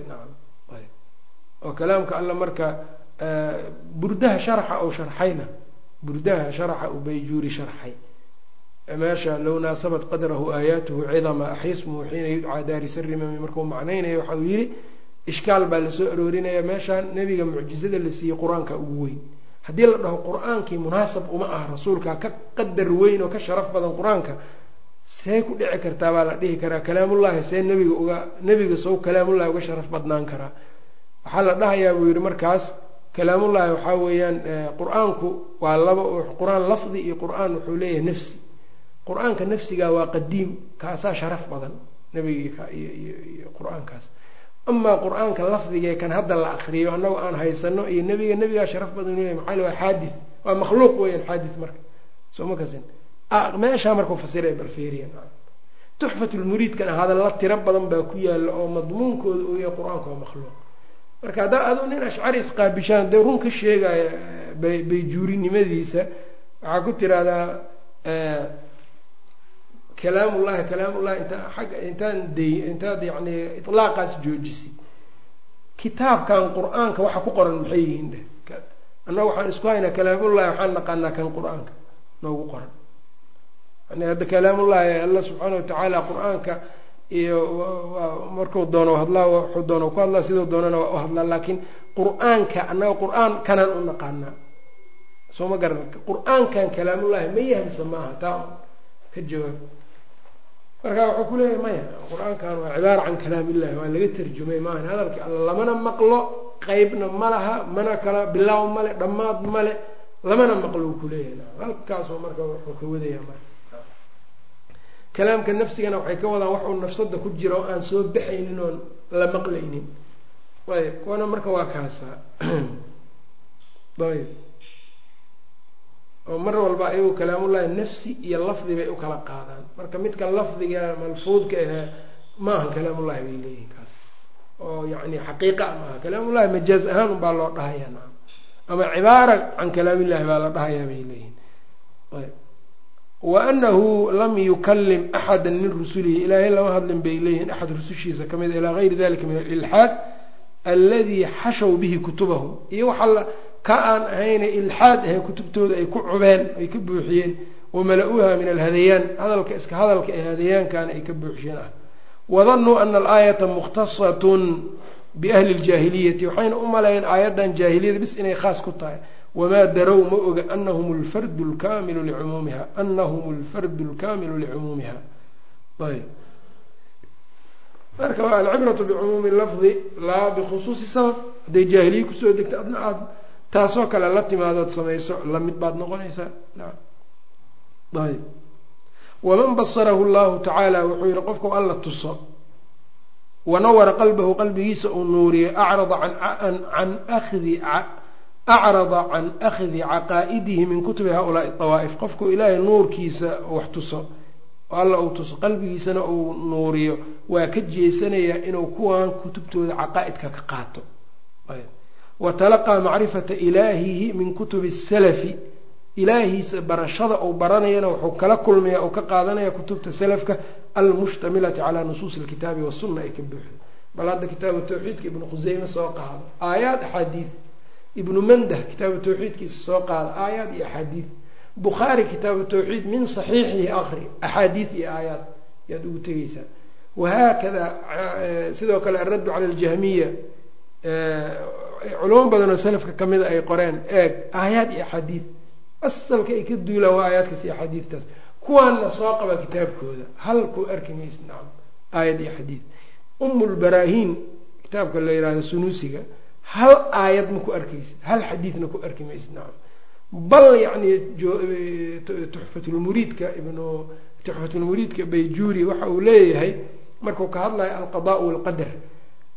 oo kalaamka alla marka burdaha sharxa ou sharxayna. Burdaha sharxa u bayjuuri sharxay. Meesha low naasabat qadrahu aayaatuhu cidama axismuhu xiina yudcaa daari sarimami markuu macnaynaya waxa uu yihi ishkaal baa la soo aroorinaya meeshaan nebiga mucjizada la siiyey qur'aanka ugu weyn. Haddii la dhaho qur'aankii munaasab uma ah rasuulka ka qadar weyn oo ka sharaf badan qur'aanka see ku dhici kartaa baa la dhihi karaa kalaamullahi see nebiga uga nebiga sow kalaamullahi uga sharaf badnaan karaa waxaa la dhahayaa buu yihi markaas kalaamullahi waxaa weeyaan qur'aanku waa laba qur'aan lafdi iyo qur'aan wuxuu leeyahay nafsi. Qur'aanka nafsiga waa qadiim kaasaa sharaf badan nebiga iyo qur'aankaas. Amaa qur'aanka lafdigee kan hadda la akriyo annago aan haysano iyo nebiga nebigaa sharaf badan leeyahy maxaa waa xaadith waa makhluuq weeyaan xaadith marka. Soo ma kasin. Meeshaa markuu fasiray balferiya tuxfatulmuriidkana hadalla tiro badan baa ku yaalla oo madmuunkooda uu yahay qur'aanka waa makhluuq marka haddaa aduu nin ashcari isqaabishaan dee run ka sheegaya bayjuurinimadiisa waxaa ku tiraahdaa kalaamullahi kalaamullahi intaa agga intaan day intaad yani ilaaqaas joojisay kitaabkan qur'aanka waxa ku qoran maxay yihiin dheh annaga waxaan isku haynaa kalaamullahi waxaan naqaanaa kan qur'aanka. Noogu qoran. Yani hadda kalaamullahi alla subxaana watacaala qur'aanka iyo marku doono hadlaa wuxuu doono ku hadlaa siduu doonana waa u hadlaa laakiin qur'aanka annaga qur'aan kanaan u naqaanaa. Soo ma garan qur'aankan kalaamullahi ma yahmsa maaha taa ka jawaab. Marka wuxuu ku leeyahay maya qur'aankan waa cibaara can kalaam illahi waa laga tarjumay maahan hadalkii alla lamana maqlo qeybna ma laha mana kala bilaaw male dhammaad male lamana maqlo uu kuleeyahay halkaasoo marka wuxuu ka wadayaa marka kalaamka nafsigana waxay ka wadaan wax uu nafsada ku jira oo aan soo baxaynin oon la maqlaynin. Ayb kuwana marka waa kaasaa. Ayb oo mar walba ayagu kalaamullahi nafsi iyo lafdi bay u kala qaadaan. Marka midka lafdiga malfuudka ahee maaha kalaamullahi bay leeyihiin kaas. Oo yani xaqiiqa maaha kalaamullahi majaaz ahaan unbaa loo dhahaya naam. Ama cibaara can kalaamillahi baa la dhahayaa bay leeyihiin ayb wa anahu lam yukalim axada min rusulihi. Ilaahay lama hadlin bay leeyihiin axad rusushiisa ka mid ilaa gayri dalika min alilxaad alladii xashaw bihi kutubahum iyo waxaa ka aan ahayna ilxaad ahe kutubtooda ay ku cubeen ay ka buuxiyeen. Wamala-uuha min alhadayaan hadalka iska hadalka ee hadayaankaana ay ka buuxiyeen ah. Wadanuu ana alaayata mukhtasatun biahli ljaahiliyati waxayna u maleeyeen aayaddan jaahiliyada bis inay khaas ku tahay wamaa darow ma oga anahum lfardu lkaamilu licumuumiha anahum lfardu lkaamilu licumuumiha ayb marka waa alcibratu bicumuumi lafdi laa bikhusuusi sabab hadday jaahiliye ku soo degto adna aada taasoo kale la timaadood samayso la mid baad noqonaysaa ayb waman basarahu llahu tacaala wuxuu yihi qofku alla tuso wanawara qalbahu qalbigiisa uu nuuriyo acrada can akhdi acrada can akhdi caqaa'idihi min kutubi haulaai dawaa'if qofku ilaahay nuurkiisa wax tuso alla uu tuso qalbigiisana uu nuuriyo waa ka jeesanayaa inuu kuwan kutubtooda caqaa'idka ka qaato watalaqaa macrifata ilaahihi min kutubi salafi ilaahiisa barashada uu baranayana wuxuu kala kulmaya uu ka qaadanaya kutubta salafka almushtamilati calaa nusuusi alkitaabi wasunna ay ka buuxdo bal hadda kitaabu tawxiidka ibnu khuseyme soo qaado aayaad axaadiid ibnu mandah kitaabu tawxiidkiisa soo qaada aayaad iyo axaadiid bukhaari kitaabu tawxiid min saxiixihi akri axaadiid iyo aayaad yaad ugu tegeysaa wahaakada sidoo kale alraddu cala aljahmiya culamo badanoo salafka kamida ay qoreen eeg aayaad iyo axaadiid asalka ay ka duulaan waa aayaadkaas iyo axaadiidtaas kuwaanna soo qaba kitaabkooda hal ku arki maysid nacam aayad iyo xadiid umulbaraahiin kitaabka la yihahdo sunuusiga hal aayad ma ku arkaysid hal xadiidna ku arki maysid nacam bal yacni tuxfatulmuriidka ibnu tuxfatulmuriidka bayjuuri waxa uu leeyahay markuu ka hadlayo alqadaa walqadar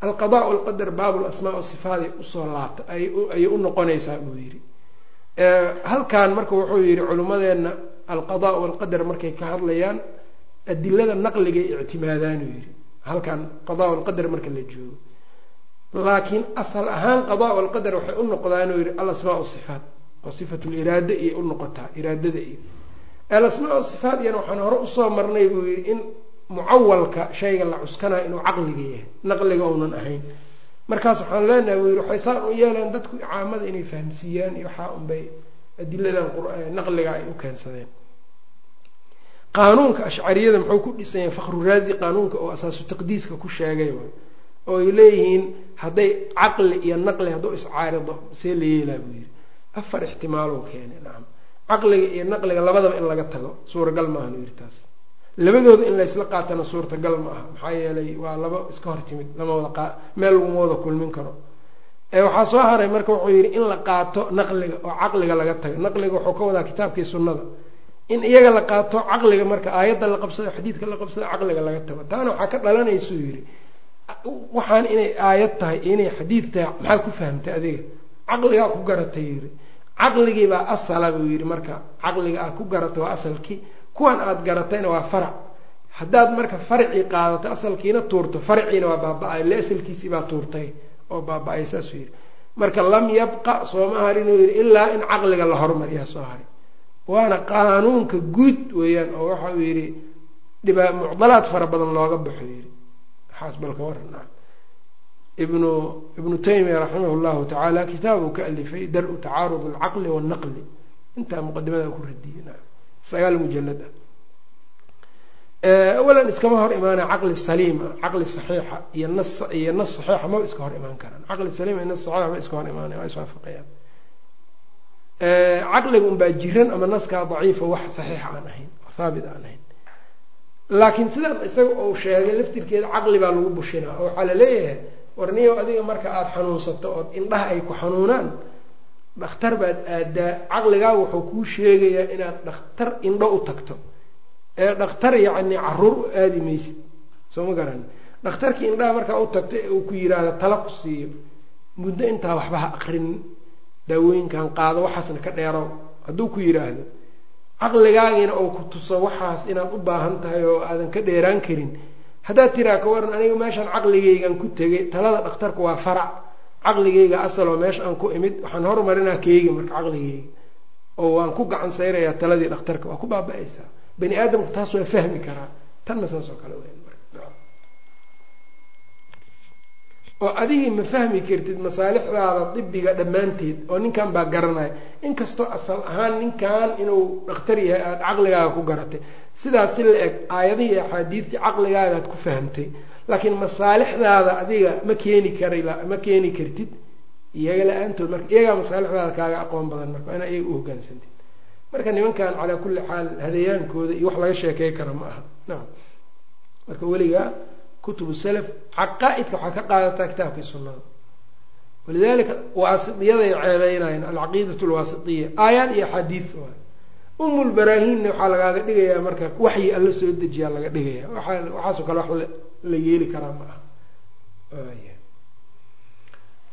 alqadaa walqadar baabul asmaa sifaaday u soo laabta ayay u noqonaysaa buu yidhi. Halkan marka wuxuu yidhi culimmadeenna alqadaa walqadar markay ka hadlayaan adilada naqligay ictimaadaanuu yidhi. Halkan qadaa walqadar marka la joogo laakiin asal ahaan qadaa walqadar waxay u noqdaanuu yidhi alasmaa sifaat oo sifatuliraada iyo u noqotaa iraadada iyo alasmaa sifaat iyana waxaan hore u soo marnay buu yidhi in mucawalka shayga la cuskanayo inuu caqliga yahay naqliga uunan ahayn. Markaas waxaan leenahay buu yidhi waxay saan u yeeleen dadku caamada inay fahamsiiyaan iyo waxaa unbay adiladan naqliga ay u keensadeen. Qaanuunka ashcariyada muxuu ku dhisanya fakhruraazi qaanuunka oo asaasu taqdiiska ku sheegay oo ay leeyihiin hadday caqli iyo naqli hadduu iscaarido see la yeelaa buu yidhi. Afar ixtimaalou keenay nacam caqliga iyo naqliga labadaba in laga tago suuragal maaha nu yidhi taas. Labadooda in laysla qaatana suurtagal ma aha maxaa yeelay waa laba iska hor timid lama wada meel laguma wada kulmin karo. Waxaa soo haray marka wuxuu yidhi in la qaato naqliga oo caqliga laga tago. Naqliga wuxuu ka wadaa kitaabkii sunnada. In iyaga la qaato caqliga marka aayadda la qabsado xadiidka la qabsado caqliga laga tago. Taana waxaa ka dhalanaysuu yidhi waxaan inay aayad tahay inay xadiid tahay maxaa ku fahamtay adiga? Caqligaa ku garatay yidhi caqligiibaa asala buu yidhi marka. Caqliga aad ku garatay waa asalkii. Kuwan aada garatayna waa farac. Haddaad marka farcii qaadato asalkiina tuurto farciina waa baaba-ay. Le asalkiisii baa tuurtay oo baaba-ay saasuu yidhi marka lam yabqa sooma harin uu yidhi ilaa in caqliga la hormariyaa soo hari waana qaanuunka guud weeyaan oo waxa uu yidhi mucdalaad fara badan looga baxo yidhi waxaas balka waran ibnu ibnu taymiya raximah llahu tacaala kitaabuu ka alifay dar-u tacaarud alcaqli waalnaqli intaa muqadimada ku radiyey sagaal mujalad ah. Awalan iskama hor imaana caqli saliima caqli saxiixa iyo nas iyo nas saxiixa maba iska hor imaan karaan. Caqli saliima iyo nas saxiixa ma iska hor imaanaya waa iswaafaqayaan caqliga unbaa jiran ama naskaa daciifa wax saxiixa aan ahayn haabit aan ahayn laakiin sidan isaga uu sheegay laftirkeeda caqli baa lagu bushinaa oo waxaa la leeyahay warniyo adiga marka aada xanuunsato ood indhaha ay ku xanuunaan dhakhtar baad aadaa caqligaaga wuxuu kuu sheegayaa inaad dhakhtar indho u tagto. Ee dhakhtar yacni carruur u aadi maysid soo ma garan. Dhakhtarkii indhaha markaa u tagto ee uu ku yiraahdo tala ku siiyo muddo intaa waxba ha aqrinin daawooyinkan qaado waxaasna ka dheerow. Hadduu ku yiraahdo caqligaagiina oo ku tuso waxaas inaad u baahan tahay oo aadan ka dheeraan karin. Haddaad tiraa ka waran aniga meeshaan caqligaygan ku tegay talada dhakhtarku waa farac. Caqligayga asal oo meesha aan ku imid waxaan hormarinaa keyga marka caqligayga. Oo waan ku gacan sayrayaa taladii dhakhtarka waa ku baaba-aysaa. Bani aadamku taas waa fahmi karaa. Tanna saas oo kale weyn oo adigii ma fahmi kartid masaalixdaada dibiga dhammaanteed oo ninkan baa garanaya inkastoo asal ahaan ninkan inuu dhakhtar yahay aada caqligaaga ku garatay sidaas si la eg aayadihii axaadiidtii caqligaagaad ku fahamtay. Laakiin masaalixdaada adiga ma keeni kara ma keeni kartid. Iyaga la'aantood marka iyagaa masaalixdaada kaaga aqoon badan marka waa inaa iyaga u hogaansantid. Marka nimankan calaa kulli xaal hadayaankooda iyo wax laga sheekey kara ma aha. Nacam marka weligaa kutubu salaf caqaa-idka waxaa ka qaadataa kitaabkii sunnada. Walidalika waasitiyaday ceebeynayan alcaqiidat lwaasitiya aayaad iyo axaadiid waay. Waxaa lagaaga dhigayaa marka waxyi alla soo dejiyaa laga dhigaya waaa waxaasoo kale wax la yeeli karaa ma aha.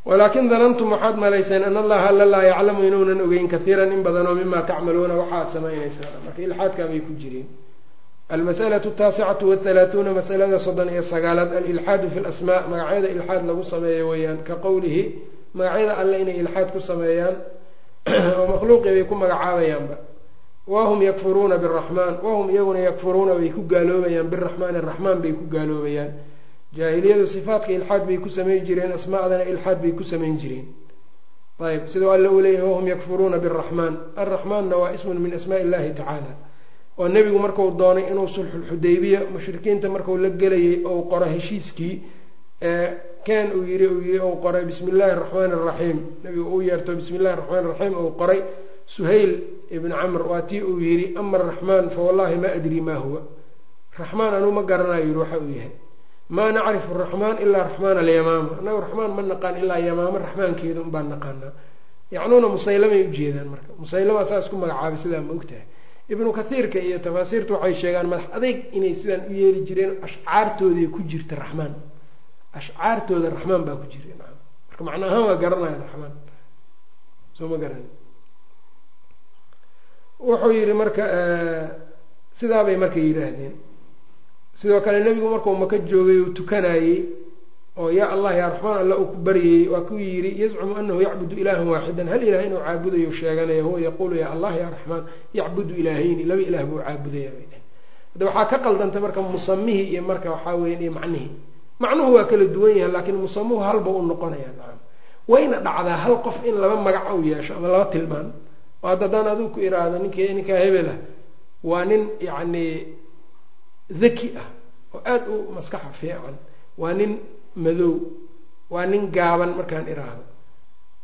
Walaakin danantum waxaad malayseen an allaha alla laa yaclamu inuunan ogeyn kaiiran in badanoo mima tacmaluuna waxaad samaynaysaan. Marka ilxaadkaa bay ku jireen almas'alatu ataasicatu wathalaathuuna masalada soddon iyo sagaalaad alilxaadu fi lasmaa magacyada ilxaad lagu sameeyo weeyaan ka qowlihi magacyada alle inay ilxaad ku sameeyaan oo makhluuqii bay ku magacaabayaanba wahum yakfuruuna biraxmaan wahum iyaguna yakfuruuna bay ku gaaloobayaan biraxmaani araxmaan bay ku gaaloobayaan jaahiliyadu sifaatka ilxaad bay ku samayn jireen asmaadana ilxaad bay ku samayn jireen ayb siduu alla uu leeyahay wahum yakfuruuna biraxmaan arraxmaanna waa ismun min asmaa illahi tacaala oo nebigu marku doonay inuu sulxulxudaybiya mushrikiinta marku la gelayay ou qoro heshiiskii ken uu yii uu qoray bismi illaahi araxmaani araxiim nebigu uu yeerto bismi illahi raxmaan raxiim uu qoray. Suhayl ibn camr waa tii uu yidhi ama araxmaan fa wallahi ma adrii ma huwa. Raxmaan anuu ma garanayo yidhi waxa uu yahay. Maa nacrifu araxmaan ilaa raxmaan alyamaama. Annagu raxmaan ma naqaan ilaa yamaama raxmaankeeda un baan naqaanaa. Yacnuuna musaylamay ujeedaan marka. Musaylama saa isku magacaabay sidaa ma ogtahay ibnu kathiirka iyo tafaasiirta waxay sheegaan madax adeyg inay sidaan u yeeli jireen ashcaartooday ku jirta raxmaan. Ashcaartooda raxmaan baa ku jira marka macna ahaan waa garanaya raxmaan. Soo ma garan wuxuu yihi marka sidaabay marka yidhaahdeen. Sidoo kale nebigu markuu maka joogay uu tukanayey oo yaa allah yaa raxmaan alla uu ku baryayey waa kuu yidhi yazcumu anahu yacbudu ilaahan waaxidan. Hal ilaah inuu caabudayo sheeganaya huwa yaquulu yaa allah yaa raxmaan yacbudu ilaahayni laba ilaah buu caabudaya. Bay dheh hadda waxaa ka qaldantay marka musamihii iyo marka waxaa weyan iyo macnihii. Macnuhu waa kala duwan yahay laakiin musamuhu halba u noqonaya nacam wayna dhacdaa hal qof in laba magac u yeesho ama laba tilmaan. Oo hadda haddaan adigu ku iraahdo nink ninkaa hebelah waa nin yacni daki ah oo aada u maskaxa fiican. Waa nin madow. Waa nin gaaban markaan iraahdo.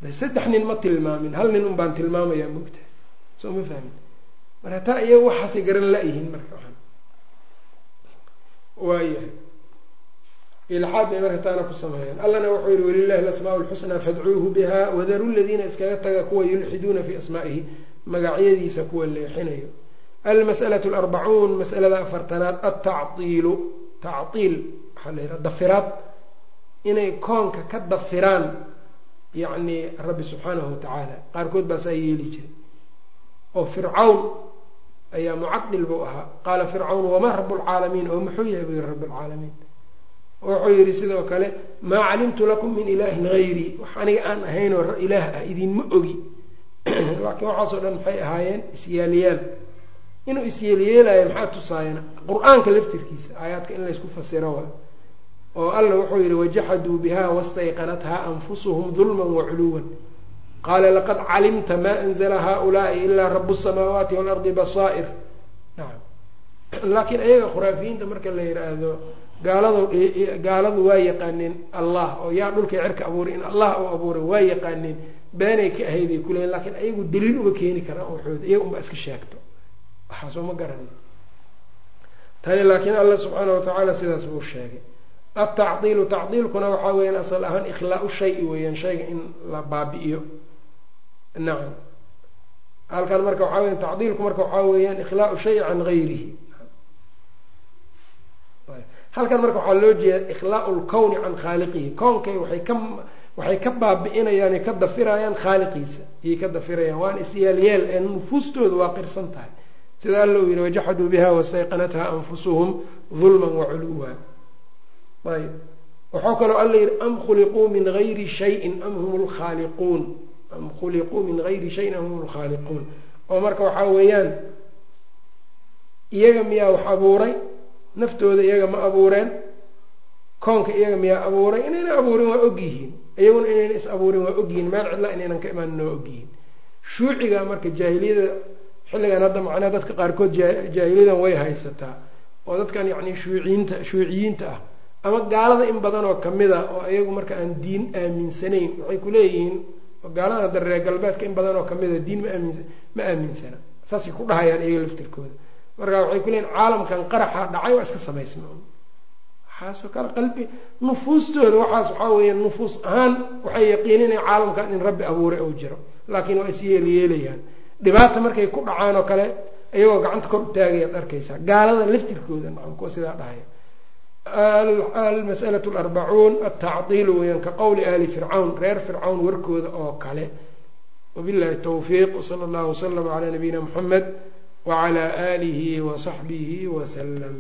De saddex nin ma tilmaamin hal nin un baan tilmaamayaa mogtaha soo ma fahmin. Marka taa iyaga waxaasay garan la-yihiin marka waxaan. Waayahay. Ilxaad bay marka taana ku sameeyaan. Allana wuxuu yihi walilahi alasmaa lxusnaa fadcuuhu biha wadaru ladiina iskaga taga kuwa yulxiduuna fi asmaa'ihi. Magacyadiisa kuwa leexinayo. Almas'alatu alarbacuun masalada afartanaad altactiilu tactiil waxaa la yidhaha dafiraad inay koonka ka dafiraan yacni rabbi subxaanahu watacaala qaarkood baa saa yeeli jiray. Oo fircawn ayaa mucadil buu ahaa. Qaala fircawn wamaa rabu lcaalamiin oo muxuu yahay buu yihi rabi lcaalamiin wuxuu yihi sidoo kale maa calimtu lakum min ilaahin hayrii wax aniga aan ahaynoo ilaah ah idinma ogi. Laakiin waxaasoo dhan maxay ahaayeen? Isyeelyaal inuu isyeelyeelayo maxaa tusaayana? Qur'aanka laftirkiisa aayaadka in laysku fasiro wa oo alla wuxuu yihi wajaxaduu biha wastayqanathaa anfusuhum dulma waculuwan qaala laqad calimta ma anzla haulaai ilaa rabu samaawaati waalardi basaa'ir. Nacam laakiin ayaga khuraafiyiinta marka la yidhaahdo gaaladu gaaladu waa yaqaaneen allah oo yaa dhulkay cerka abuuray in allah uu abuuray waa yaqaaneen beenay ka ahayday kuleeyiin lakiin ayagu daliil uma keeni karaan waxooda iyaga unba iska sheegto. Waxaasoo ma garana tani laakiin alla subxaana watacaala sidaas buu sheegay altacdiilu tacdiilkuna waxaa weyaan asal ahaan ikhlaau shayi weeyaan shayga in la baabi'iyo nacam halkan marka waxaa weya tacdiilku marka waxaa weeyaan ikhlaau shayi can gayrihi halkan marka waxaa loo jeeda ikhlaau lkowni can khaaliqihi koonkay waay ka waxay ka baabi'inayaan ka dafirayaan khaaliqiisa ayay ka dafirayaan waana isyaalyeel ee nufuustooda waa qirsan tahay sida alla uu yihi wajaxaduu biha wastayqanatha anfusuhum dulman waculuwa ayb. Waxaa kaloo alla yihi am khuliquu min gayri shayin am hum lkhaaliquun am khuliquu min gayri shayin am hum lkhaaliquun oo marka waxaa weeyaan iyaga miyaa wax abuuray naftooda iyaga ma abuureen koonka iyaga miyaa abuuray inayna abuurin waa ogyihiin iyaguna inayna is abuurin waa ogyihiin meel cidla inaynan ka imaanin waa ogyihiin shuuciga marka jaahiliyada xilligan hadda macnaha dadka qaarkood jaahiliyadan way haysataa. Oo dadkan yacni shuuciyiinta shuuciyiinta ah ama gaalada in badan oo ka mid a oo iyagu marka aan diin aaminsanayn waxay kuleeyihiin gaalada hadda reer galbeedka in badan oo ka mid a diin ma aaminsa ma aaminsana. Saasay ku dhahayaan iyaga laftirkooda. Markaa waxay ku leeyiin caalamkan qaraxa dhacay waa iska samaysma. Waxaasoo kale qalbi nufuustooda waxaas waxaa weeya nufuus ahaan waxay yaqiininaya caalamkan in rabbi abuuray oo jiro. Laakiin waa is yeelyeelayaan dhibaata markay ku dhacaan oo kale iyagoo gacanta kor u arkaysaa. Gaalada laftirkooda nacam kuwa sidaa dhahaya almas'alatu alarbacuun altacdiilu weyaan ka qowli ali fircawn reer fircawn warkooda oo kale wabillahi tawfiiq wsala allahu waslama calaa nabiyina muxamed wacalaa aalihi wasaxbihi wasalam